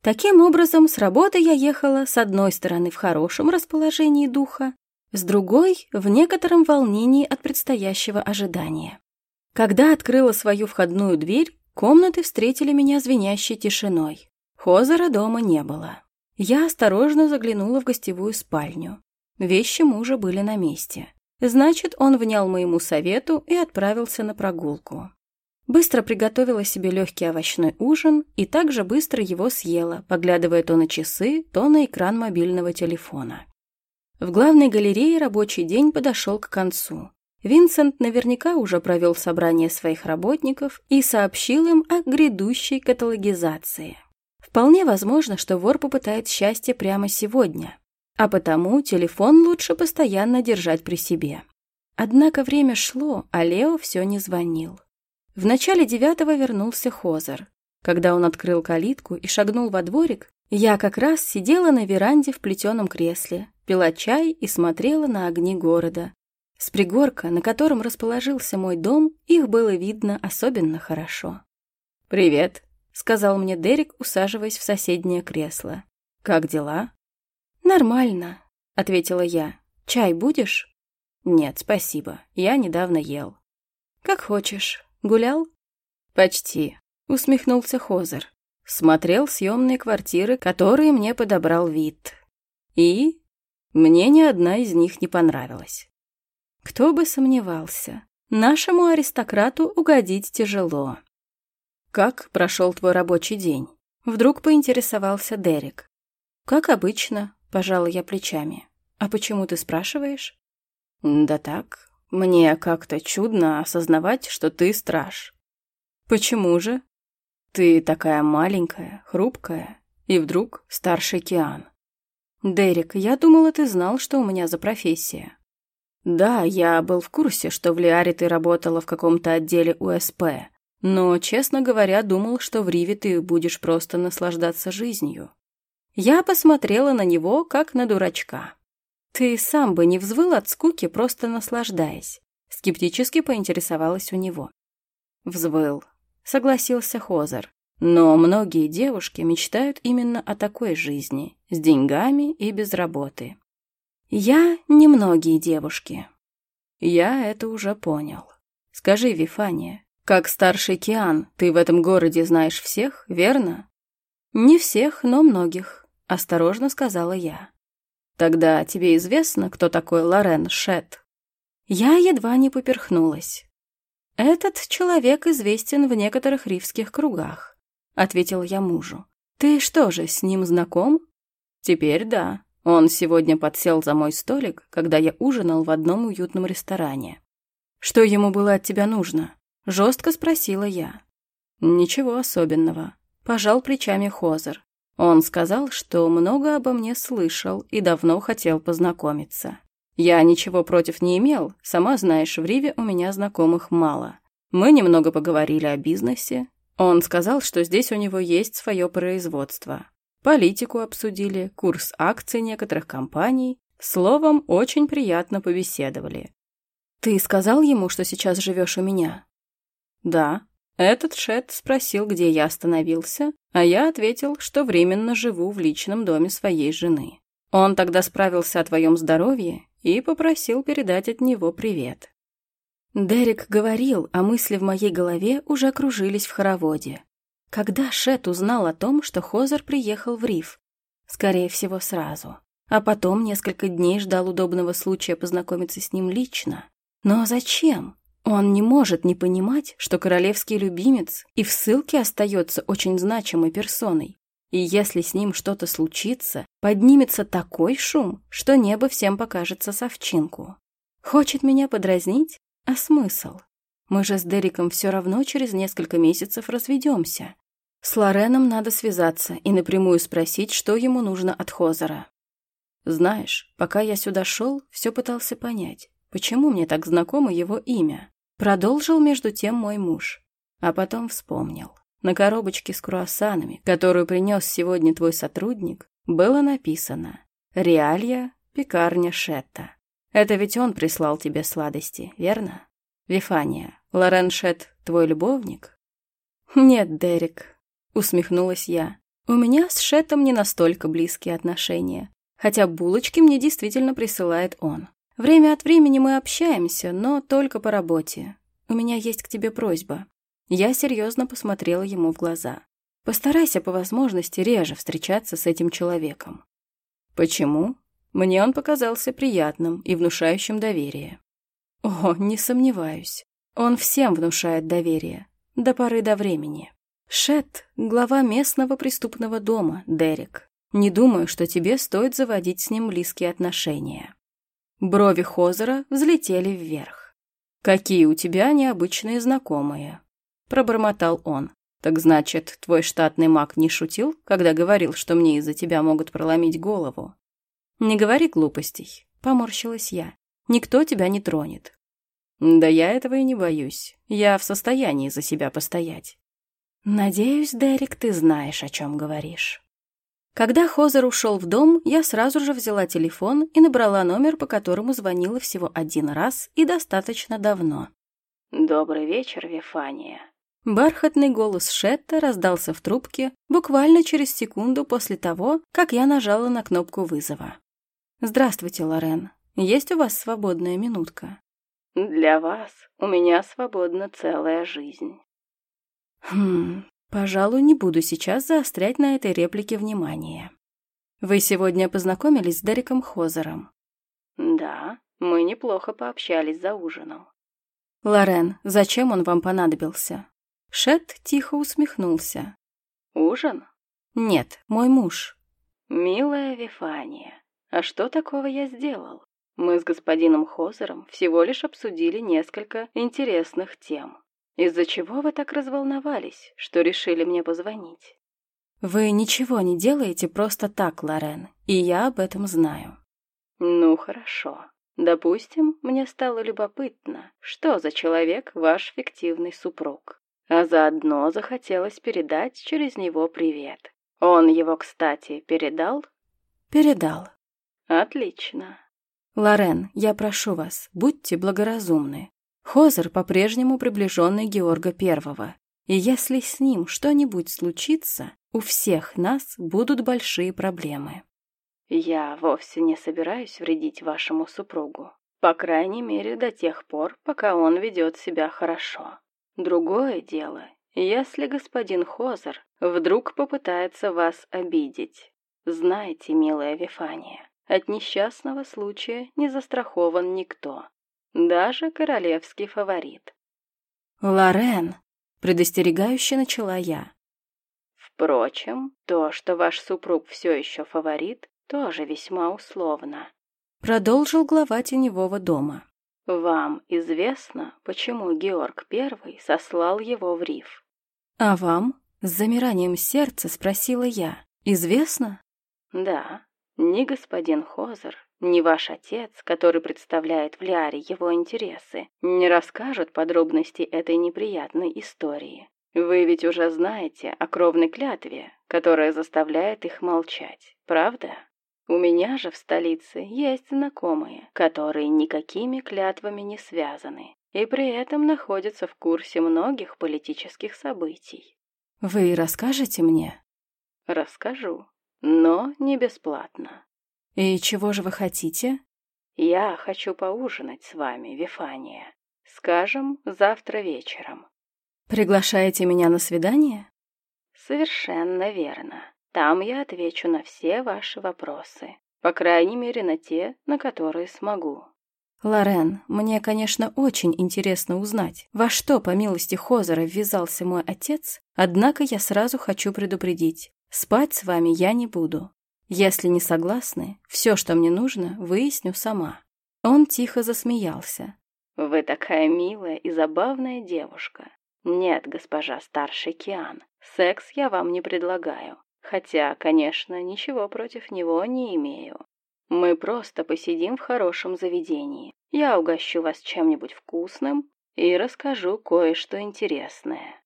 Таким образом, с работы я ехала с одной стороны в хорошем расположении духа, с другой — в некотором волнении от предстоящего ожидания. Когда открыла свою входную дверь, комнаты встретили меня звенящей тишиной. Хозера дома не было. Я осторожно заглянула в гостевую спальню. Вещи мужа были на месте. Значит, он внял моему совету и отправился на прогулку. Быстро приготовила себе легкий овощной ужин и также быстро его съела, поглядывая то на часы, то на экран мобильного телефона. В главной галерее рабочий день подошел к концу. Винсент наверняка уже провел собрание своих работников и сообщил им о грядущей каталогизации. Вполне возможно, что вор попытает счастье прямо сегодня, а потому телефон лучше постоянно держать при себе. Однако время шло, а Лео все не звонил. В начале девятого вернулся Хозер. Когда он открыл калитку и шагнул во дворик, я как раз сидела на веранде в плетеном кресле, пила чай и смотрела на огни города. С пригорка, на котором расположился мой дом, их было видно особенно хорошо. «Привет», сказал мне Дерек, усаживаясь в соседнее кресло. «Как дела?» «Нормально», — ответила я. «Чай будешь?» «Нет, спасибо. Я недавно ел». «Как хочешь. Гулял?» «Почти», — усмехнулся Хозер. Смотрел съемные квартиры, которые мне подобрал вид. И мне ни одна из них не понравилась. Кто бы сомневался. Нашему аристократу угодить тяжело. «Как прошел твой рабочий день?» Вдруг поинтересовался Дерек. «Как обычно», — пожала я плечами. «А почему ты спрашиваешь?» «Да так. Мне как-то чудно осознавать, что ты страж». «Почему же?» «Ты такая маленькая, хрупкая, и вдруг старший Киан». «Дерек, я думала, ты знал, что у меня за профессия». «Да, я был в курсе, что в Лиаре ты работала в каком-то отделе УСП, но, честно говоря, думал, что в Риве ты будешь просто наслаждаться жизнью. Я посмотрела на него, как на дурачка. Ты сам бы не взвыл от скуки, просто наслаждаясь. Скептически поинтересовалась у него. Взвыл, согласился Хозер. Но многие девушки мечтают именно о такой жизни, с деньгами и без работы. Я немногие девушки. Я это уже понял. Скажи, Вифания, как старший Киан, ты в этом городе знаешь всех, верно? Не всех, но многих, осторожно сказала я. Тогда тебе известно, кто такой Лорен Шет? Я едва не поперхнулась. Этот человек известен в некоторых ривских кругах, ответил я мужу. Ты что же, с ним знаком? Теперь да. Он сегодня подсел за мой столик, когда я ужинал в одном уютном ресторане. Что ему было от тебя нужно? Жестко спросила я. Ничего особенного. Пожал плечами Хозер. Он сказал, что много обо мне слышал и давно хотел познакомиться. Я ничего против не имел, сама знаешь, в Риве у меня знакомых мало. Мы немного поговорили о бизнесе. Он сказал, что здесь у него есть свое производство. Политику обсудили, курс акций некоторых компаний. Словом, очень приятно побеседовали. «Ты сказал ему, что сейчас живешь у меня?» «Да». Этот Шет спросил, где я остановился, а я ответил, что временно живу в личном доме своей жены. Он тогда справился о твоем здоровье и попросил передать от него привет. Дерек говорил, а мысли в моей голове уже кружились в хороводе. Когда Шет узнал о том, что Хозер приехал в Риф? Скорее всего, сразу. А потом несколько дней ждал удобного случая познакомиться с ним лично. Но зачем? Он не может не понимать, что королевский любимец и в ссылке остается очень значимой персоной. И если с ним что-то случится, поднимется такой шум, что небо всем покажется совчинку. Хочет меня подразнить? А смысл? Мы же с Дериком все равно через несколько месяцев разведемся. С Лореном надо связаться и напрямую спросить, что ему нужно от Хозера. Знаешь, пока я сюда шел, все пытался понять, почему мне так знакомо его имя. Продолжил между тем мой муж. А потом вспомнил. На коробочке с круассанами, которую принес сегодня твой сотрудник, было написано «Реалья, пекарня Шетта». Это ведь он прислал тебе сладости, верно? Вифания, Лорен Шетт твой любовник? Нет, Дерек, усмехнулась я. У меня с Шеттом не настолько близкие отношения, хотя булочки мне действительно присылает он. Время от времени мы общаемся, но только по работе. У меня есть к тебе просьба. Я серьезно посмотрела ему в глаза. Постарайся по возможности реже встречаться с этим человеком. Почему? Мне он показался приятным и внушающим доверие. О, не сомневаюсь. Он всем внушает доверие. До поры до времени. Шет — глава местного преступного дома, Дерек. Не думаю, что тебе стоит заводить с ним близкие отношения. Брови Хозера взлетели вверх. «Какие у тебя необычные знакомые», — пробормотал он. «Так значит, твой штатный маг не шутил, когда говорил, что мне из-за тебя могут проломить голову?» «Не говори глупостей», — поморщилась я. «Никто тебя не тронет». «Да я этого и не боюсь. Я в состоянии за себя постоять». «Надеюсь, Дерек, ты знаешь, о чем говоришь». Когда Хозер ушел в дом, я сразу же взяла телефон и набрала номер, по которому звонила всего один раз и достаточно давно. «Добрый вечер, Вифания». Бархатный голос Шетта раздался в трубке буквально через секунду после того, как я нажала на кнопку вызова. «Здравствуйте, Лорен. Есть у вас свободная минутка?» «Для вас у меня свободна целая жизнь». «Хм, Пожалуй, не буду сейчас заострять на этой реплике внимание. Вы сегодня познакомились с Дереком Хозером? Да, мы неплохо пообщались за ужином. Лорен, зачем он вам понадобился? Шет тихо усмехнулся. Ужин? Нет, мой муж. Милая Вифания, а что такого я сделал? Мы с господином Хозером всего лишь обсудили несколько интересных тем. Из-за чего вы так разволновались, что решили мне позвонить? Вы ничего не делаете просто так, Лорен, и я об этом знаю. Ну, хорошо. Допустим, мне стало любопытно, что за человек ваш фиктивный супруг. А заодно захотелось передать через него привет. Он его, кстати, передал? Передал. Отлично. Лорен, я прошу вас, будьте благоразумны. Хозер по-прежнему приближенный Георга Первого, и если с ним что-нибудь случится, у всех нас будут большие проблемы. Я вовсе не собираюсь вредить вашему супругу, по крайней мере до тех пор, пока он ведет себя хорошо. Другое дело, если господин Хозер вдруг попытается вас обидеть. Знайте, милая Вифания, от несчастного случая не застрахован никто даже королевский фаворит. «Лорен!» — предостерегающе начала я. Впрочем, то, что ваш супруг все еще фаворит, тоже весьма условно. Продолжил глава теневого дома. Вам известно, почему Георг I сослал его в риф? А вам? С замиранием сердца спросила я. Известно? Да. Ни господин Хозер, ни ваш отец, который представляет в Лиаре его интересы, не расскажут подробности этой неприятной истории. Вы ведь уже знаете о кровной клятве, которая заставляет их молчать, правда? У меня же в столице есть знакомые, которые никакими клятвами не связаны, и при этом находится в курсе многих политических событий. Вы расскажете мне? Расскажу, но не бесплатно. И чего же вы хотите? Я хочу поужинать с вами, Вифания. Скажем, завтра вечером. Приглашаете меня на свидание? Совершенно верно. Там я отвечу на все ваши вопросы. По крайней мере, на те, на которые смогу. Лорен, мне, конечно, очень интересно узнать, во что, по милости Хозера, ввязался мой отец, однако я сразу хочу предупредить. Спать с вами я не буду. Если не согласны, все, что мне нужно, выясню сама. Он тихо засмеялся. Вы такая милая и забавная девушка. Нет, госпожа старший Киан, секс я вам не предлагаю. Хотя, конечно, ничего против него не имею. Мы просто посидим в хорошем заведении. Я угощу вас чем-нибудь вкусным и расскажу кое-что интересное.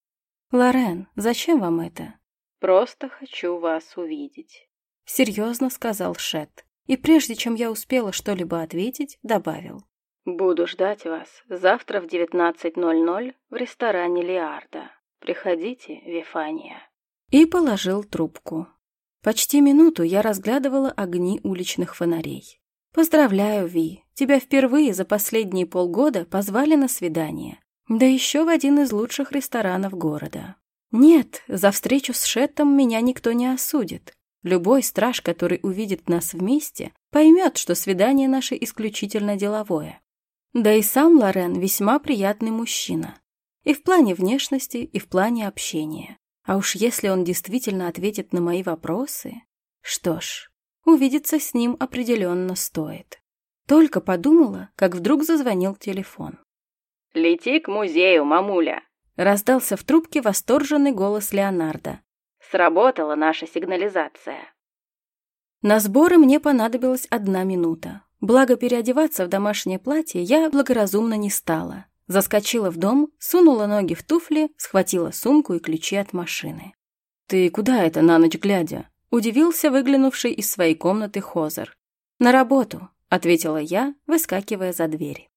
Лорен, зачем вам это? Просто хочу вас увидеть. Серьезно сказал Шет. И прежде чем я успела что-либо ответить, добавил. Буду ждать вас завтра в 19.00 в ресторане Лиарда. Приходите, Вифания. И положил трубку. Почти минуту я разглядывала огни уличных фонарей. «Поздравляю, Ви, тебя впервые за последние полгода позвали на свидание. Да еще в один из лучших ресторанов города. Нет, за встречу с Шеттом меня никто не осудит. Любой страж, который увидит нас вместе, поймет, что свидание наше исключительно деловое. Да и сам Лорен весьма приятный мужчина. И в плане внешности, и в плане общения. А уж если он действительно ответит на мои вопросы... Что ж, увидеться с ним определенно стоит. Только подумала, как вдруг зазвонил телефон. «Лети к музею, мамуля!» Раздался в трубке восторженный голос Леонардо. «Сработала наша сигнализация!» На сборы мне понадобилась одна минута. Благо переодеваться в домашнее платье я благоразумно не стала. Заскочила в дом, сунула ноги в туфли, схватила сумку и ключи от машины. «Ты куда это на ночь глядя?» – удивился выглянувший из своей комнаты Хозер. «На работу», – ответила я, выскакивая за дверь.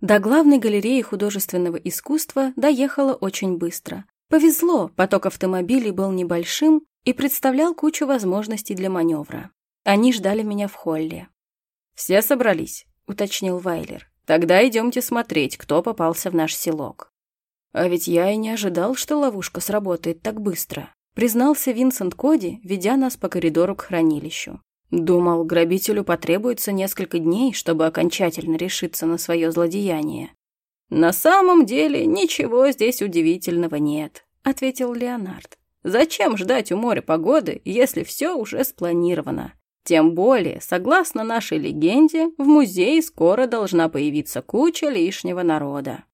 До главной галереи художественного искусства доехала очень быстро. Повезло, поток автомобилей был небольшим и представлял кучу возможностей для маневра. Они ждали меня в холле. «Все собрались», — уточнил Вайлер. Тогда идемте смотреть, кто попался в наш селок. А ведь я и не ожидал, что ловушка сработает так быстро. Признался Винсент Коди, ведя нас по коридору к хранилищу. Думал, грабителю потребуется несколько дней, чтобы окончательно решиться на свое злодеяние. «На самом деле ничего здесь удивительного нет», — ответил Леонард. «Зачем ждать у моря погоды, если все уже спланировано? Тем более, согласно нашей легенде, в музее скоро должна появиться куча лишнего народа.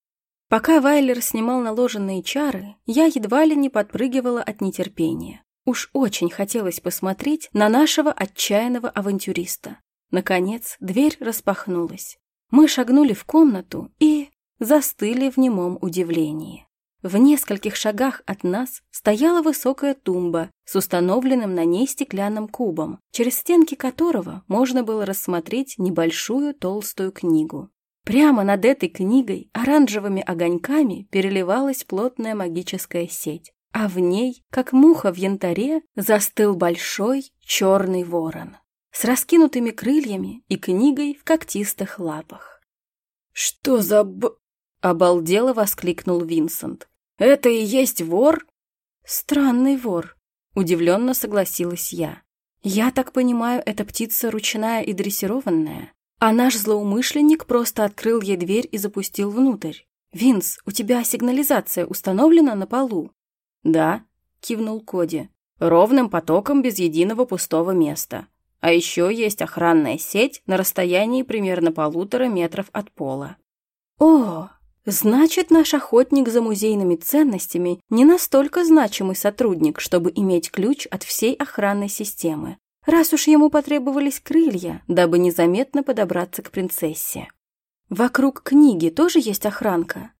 Пока Вайлер снимал наложенные чары, я едва ли не подпрыгивала от нетерпения. Уж очень хотелось посмотреть на нашего отчаянного авантюриста. Наконец, дверь распахнулась. Мы шагнули в комнату и застыли в немом удивлении. В нескольких шагах от нас стояла высокая тумба с установленным на ней стеклянным кубом, через стенки которого можно было рассмотреть небольшую толстую книгу. Прямо над этой книгой оранжевыми огоньками переливалась плотная магическая сеть, а в ней, как муха в янтаре, застыл большой черный ворон с раскинутыми крыльями и книгой в когтистых лапах. «Что за б...» — обалдело воскликнул Винсент. Это и есть вор? Странный вор, удивленно согласилась я. Я так понимаю, эта птица ручная и дрессированная, а наш злоумышленник просто открыл ей дверь и запустил внутрь. «Винс, у тебя сигнализация установлена на полу?» «Да», — кивнул Коди, — «ровным потоком без единого пустого места. А еще есть охранная сеть на расстоянии примерно полутора метров от пола». «О, Значит, наш охотник за музейными ценностями не настолько значимый сотрудник, чтобы иметь ключ от всей охранной системы, раз уж ему потребовались крылья, дабы незаметно подобраться к принцессе. Вокруг книги тоже есть охранка?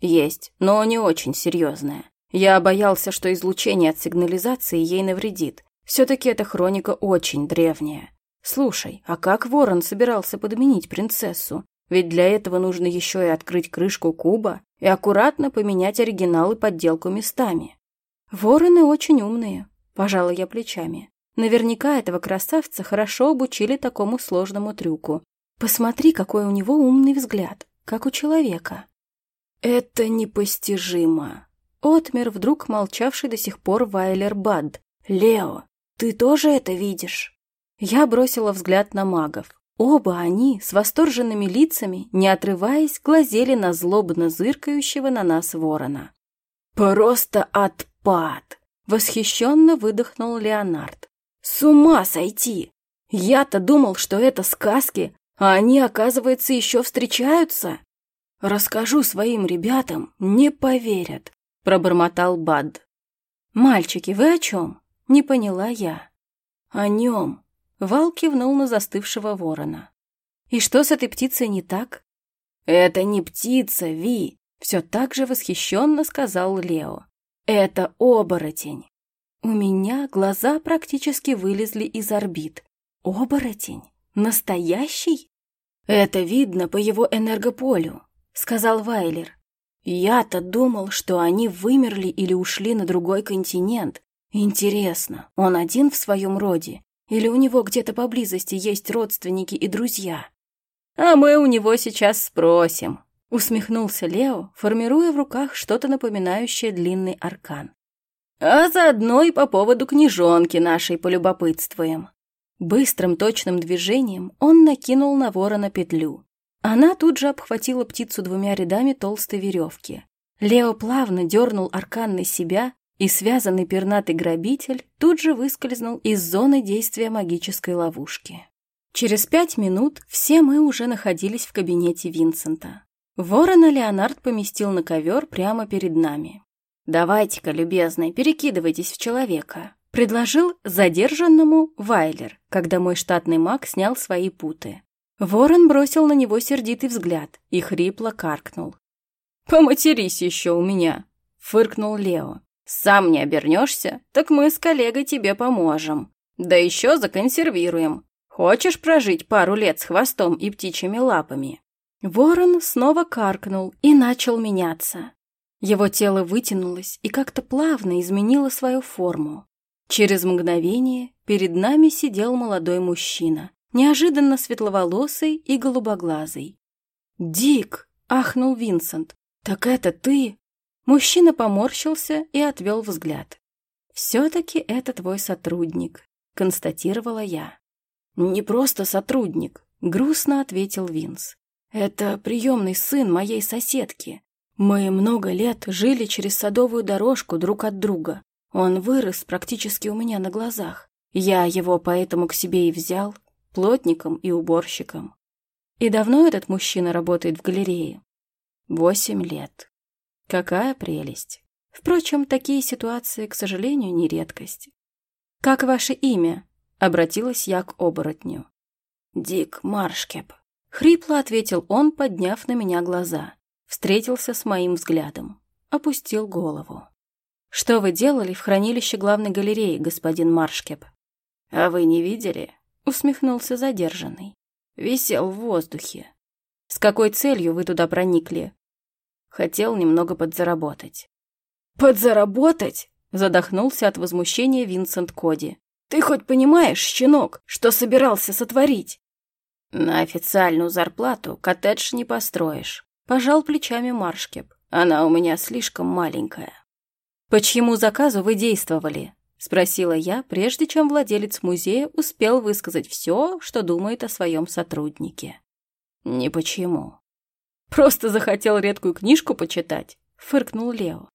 Есть, но не очень серьезная. Я боялся, что излучение от сигнализации ей навредит. Все-таки эта хроника очень древняя. Слушай, а как Ворон собирался подменить принцессу? Ведь для этого нужно еще и открыть крышку куба и аккуратно поменять оригинал и подделку местами. Вороны очень умные, пожала я плечами. Наверняка этого красавца хорошо обучили такому сложному трюку. Посмотри, какой у него умный взгляд, как у человека. Это непостижимо. Отмер вдруг молчавший до сих пор Вайлер Бад. «Лео, ты тоже это видишь?» Я бросила взгляд на магов. Оба они, с восторженными лицами, не отрываясь, глазели на злобно зыркающего на нас ворона. «Просто отпад!» — восхищенно выдохнул Леонард. «С ума сойти! Я-то думал, что это сказки, а они, оказывается, еще встречаются!» «Расскажу своим ребятам, не поверят пробормотал Бад. «Мальчики, вы о чем?» — не поняла я. «О нем!» — Вал кивнул на застывшего ворона. «И что с этой птицей не так?» «Это не птица, Ви!» — все так же восхищенно сказал Лео. «Это оборотень!» У меня глаза практически вылезли из орбит. «Оборотень? Настоящий?» «Это видно по его энергополю», — сказал Вайлер. Я-то думал, что они вымерли или ушли на другой континент. Интересно, он один в своем роде? Или у него где-то поблизости есть родственники и друзья? А мы у него сейчас спросим. Усмехнулся Лео, формируя в руках что-то напоминающее длинный аркан. А заодно и по поводу книжонки нашей полюбопытствуем. Быстрым точным движением он накинул на ворона петлю. Она тут же обхватила птицу двумя рядами толстой веревки. Лео плавно дернул аркан на себя, и связанный пернатый грабитель тут же выскользнул из зоны действия магической ловушки. Через пять минут все мы уже находились в кабинете Винсента. Ворона Леонард поместил на ковер прямо перед нами. «Давайте-ка, любезный, перекидывайтесь в человека», — предложил задержанному Вайлер, когда мой штатный маг снял свои путы. Ворон бросил на него сердитый взгляд и хрипло каркнул. «Поматерись еще у меня!» — фыркнул Лео. «Сам не обернешься, так мы с коллегой тебе поможем. Да еще законсервируем. Хочешь прожить пару лет с хвостом и птичьими лапами?» Ворон снова каркнул и начал меняться. Его тело вытянулось и как-то плавно изменило свою форму. Через мгновение перед нами сидел молодой мужчина, неожиданно светловолосый и голубоглазый. «Дик!» — ахнул Винсент. «Так это ты?» Мужчина поморщился и отвел взгляд. «Все-таки это твой сотрудник», — констатировала я. «Не просто сотрудник», — грустно ответил Винс. «Это приемный сын моей соседки. Мы много лет жили через садовую дорожку друг от друга. Он вырос практически у меня на глазах. Я его поэтому к себе и взял, плотником и уборщиком. И давно этот мужчина работает в галерее? Восемь лет. Какая прелесть. Впрочем, такие ситуации, к сожалению, не редкость. «Как ваше имя?» — обратилась я к оборотню. «Дик Маршкеп», — хрипло ответил он, подняв на меня глаза. Встретился с моим взглядом. Опустил голову. «Что вы делали в хранилище главной галереи, господин Маршкеп?» «А вы не видели? усмехнулся задержанный. Висел в воздухе. С какой целью вы туда проникли? Хотел немного подзаработать. Подзаработать? Задохнулся от возмущения Винсент Коди. Ты хоть понимаешь, щенок, что собирался сотворить? На официальную зарплату коттедж не построишь. Пожал плечами Маршкеп. Она у меня слишком маленькая. По чьему заказу вы действовали? Спросила я, прежде чем владелец музея успел высказать все, что думает о своем сотруднике. «Не почему». «Просто захотел редкую книжку почитать», — фыркнул Лео.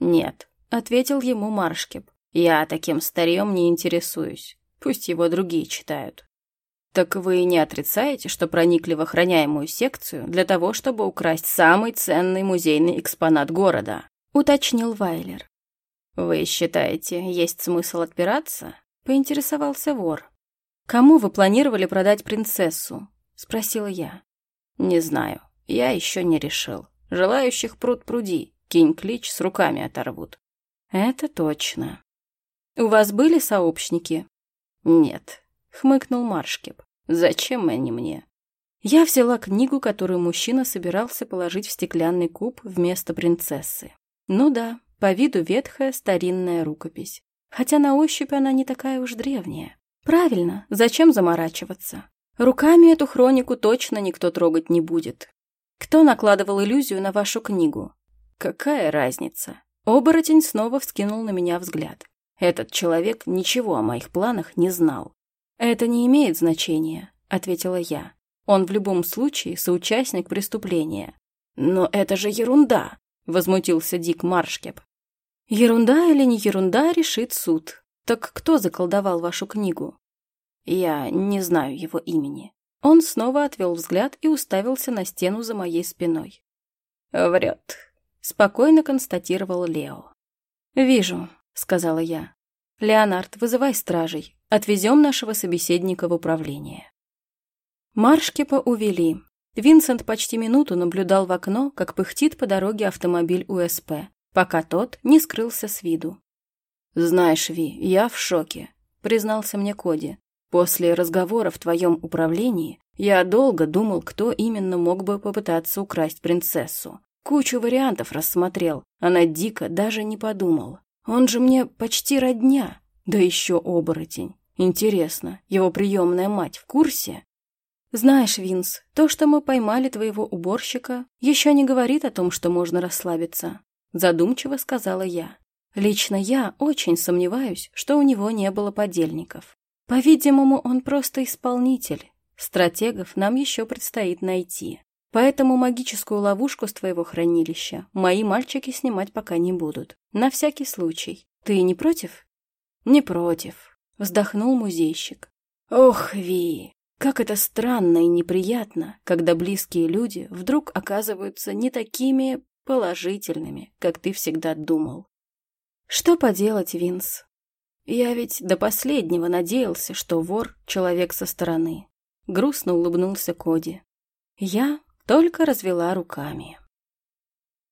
«Нет», — ответил ему Маршкеп. «Я таким старьем не интересуюсь. Пусть его другие читают». «Так вы не отрицаете, что проникли в охраняемую секцию для того, чтобы украсть самый ценный музейный экспонат города?» — уточнил Вайлер. «Вы считаете, есть смысл отпираться?» — поинтересовался вор. «Кому вы планировали продать принцессу?» — спросила я. «Не знаю. Я еще не решил. Желающих пруд пруди. Кинь клич, с руками оторвут». «Это точно». «У вас были сообщники?» «Нет», — хмыкнул Маршкеп. «Зачем они мне?» Я взяла книгу, которую мужчина собирался положить в стеклянный куб вместо принцессы. Ну да, по виду ветхая старинная рукопись. Хотя на ощупь она не такая уж древняя. Правильно, зачем заморачиваться? Руками эту хронику точно никто трогать не будет. Кто накладывал иллюзию на вашу книгу? Какая разница? Оборотень снова вскинул на меня взгляд. Этот человек ничего о моих планах не знал. «Это не имеет значения», — ответила я. «Он в любом случае соучастник преступления». «Но это же ерунда», — возмутился Дик Маршкеп. «Ерунда или не ерунда, решит суд. Так кто заколдовал вашу книгу?» «Я не знаю его имени». Он снова отвел взгляд и уставился на стену за моей спиной. «Врет», — спокойно констатировал Лео. «Вижу», — сказала я. «Леонард, вызывай стражей. Отвезем нашего собеседника в управление». Маршкепа увели. Винсент почти минуту наблюдал в окно, как пыхтит по дороге автомобиль УСП, пока тот не скрылся с виду. «Знаешь, Ви, я в шоке», — признался мне Коди. «После разговора в твоем управлении я долго думал, кто именно мог бы попытаться украсть принцессу. Кучу вариантов рассмотрел, а на Дика даже не подумал. Он же мне почти родня, да еще оборотень. Интересно, его приемная мать в курсе? Знаешь, Винс, то, что мы поймали твоего уборщика, еще не говорит о том, что можно расслабиться. Задумчиво сказала я. Лично я очень сомневаюсь, что у него не было подельников. По-видимому, он просто исполнитель. Стратегов нам еще предстоит найти. Поэтому магическую ловушку с твоего хранилища мои мальчики снимать пока не будут. На всякий случай. Ты не против? Не против. Вздохнул музейщик. Ох, Ви, как это странно и неприятно, когда близкие люди вдруг оказываются не такими положительными, как ты всегда думал. Что поделать, Винс? Я ведь до последнего надеялся, что вор — человек со стороны. Грустно улыбнулся Коди. Я только развела руками.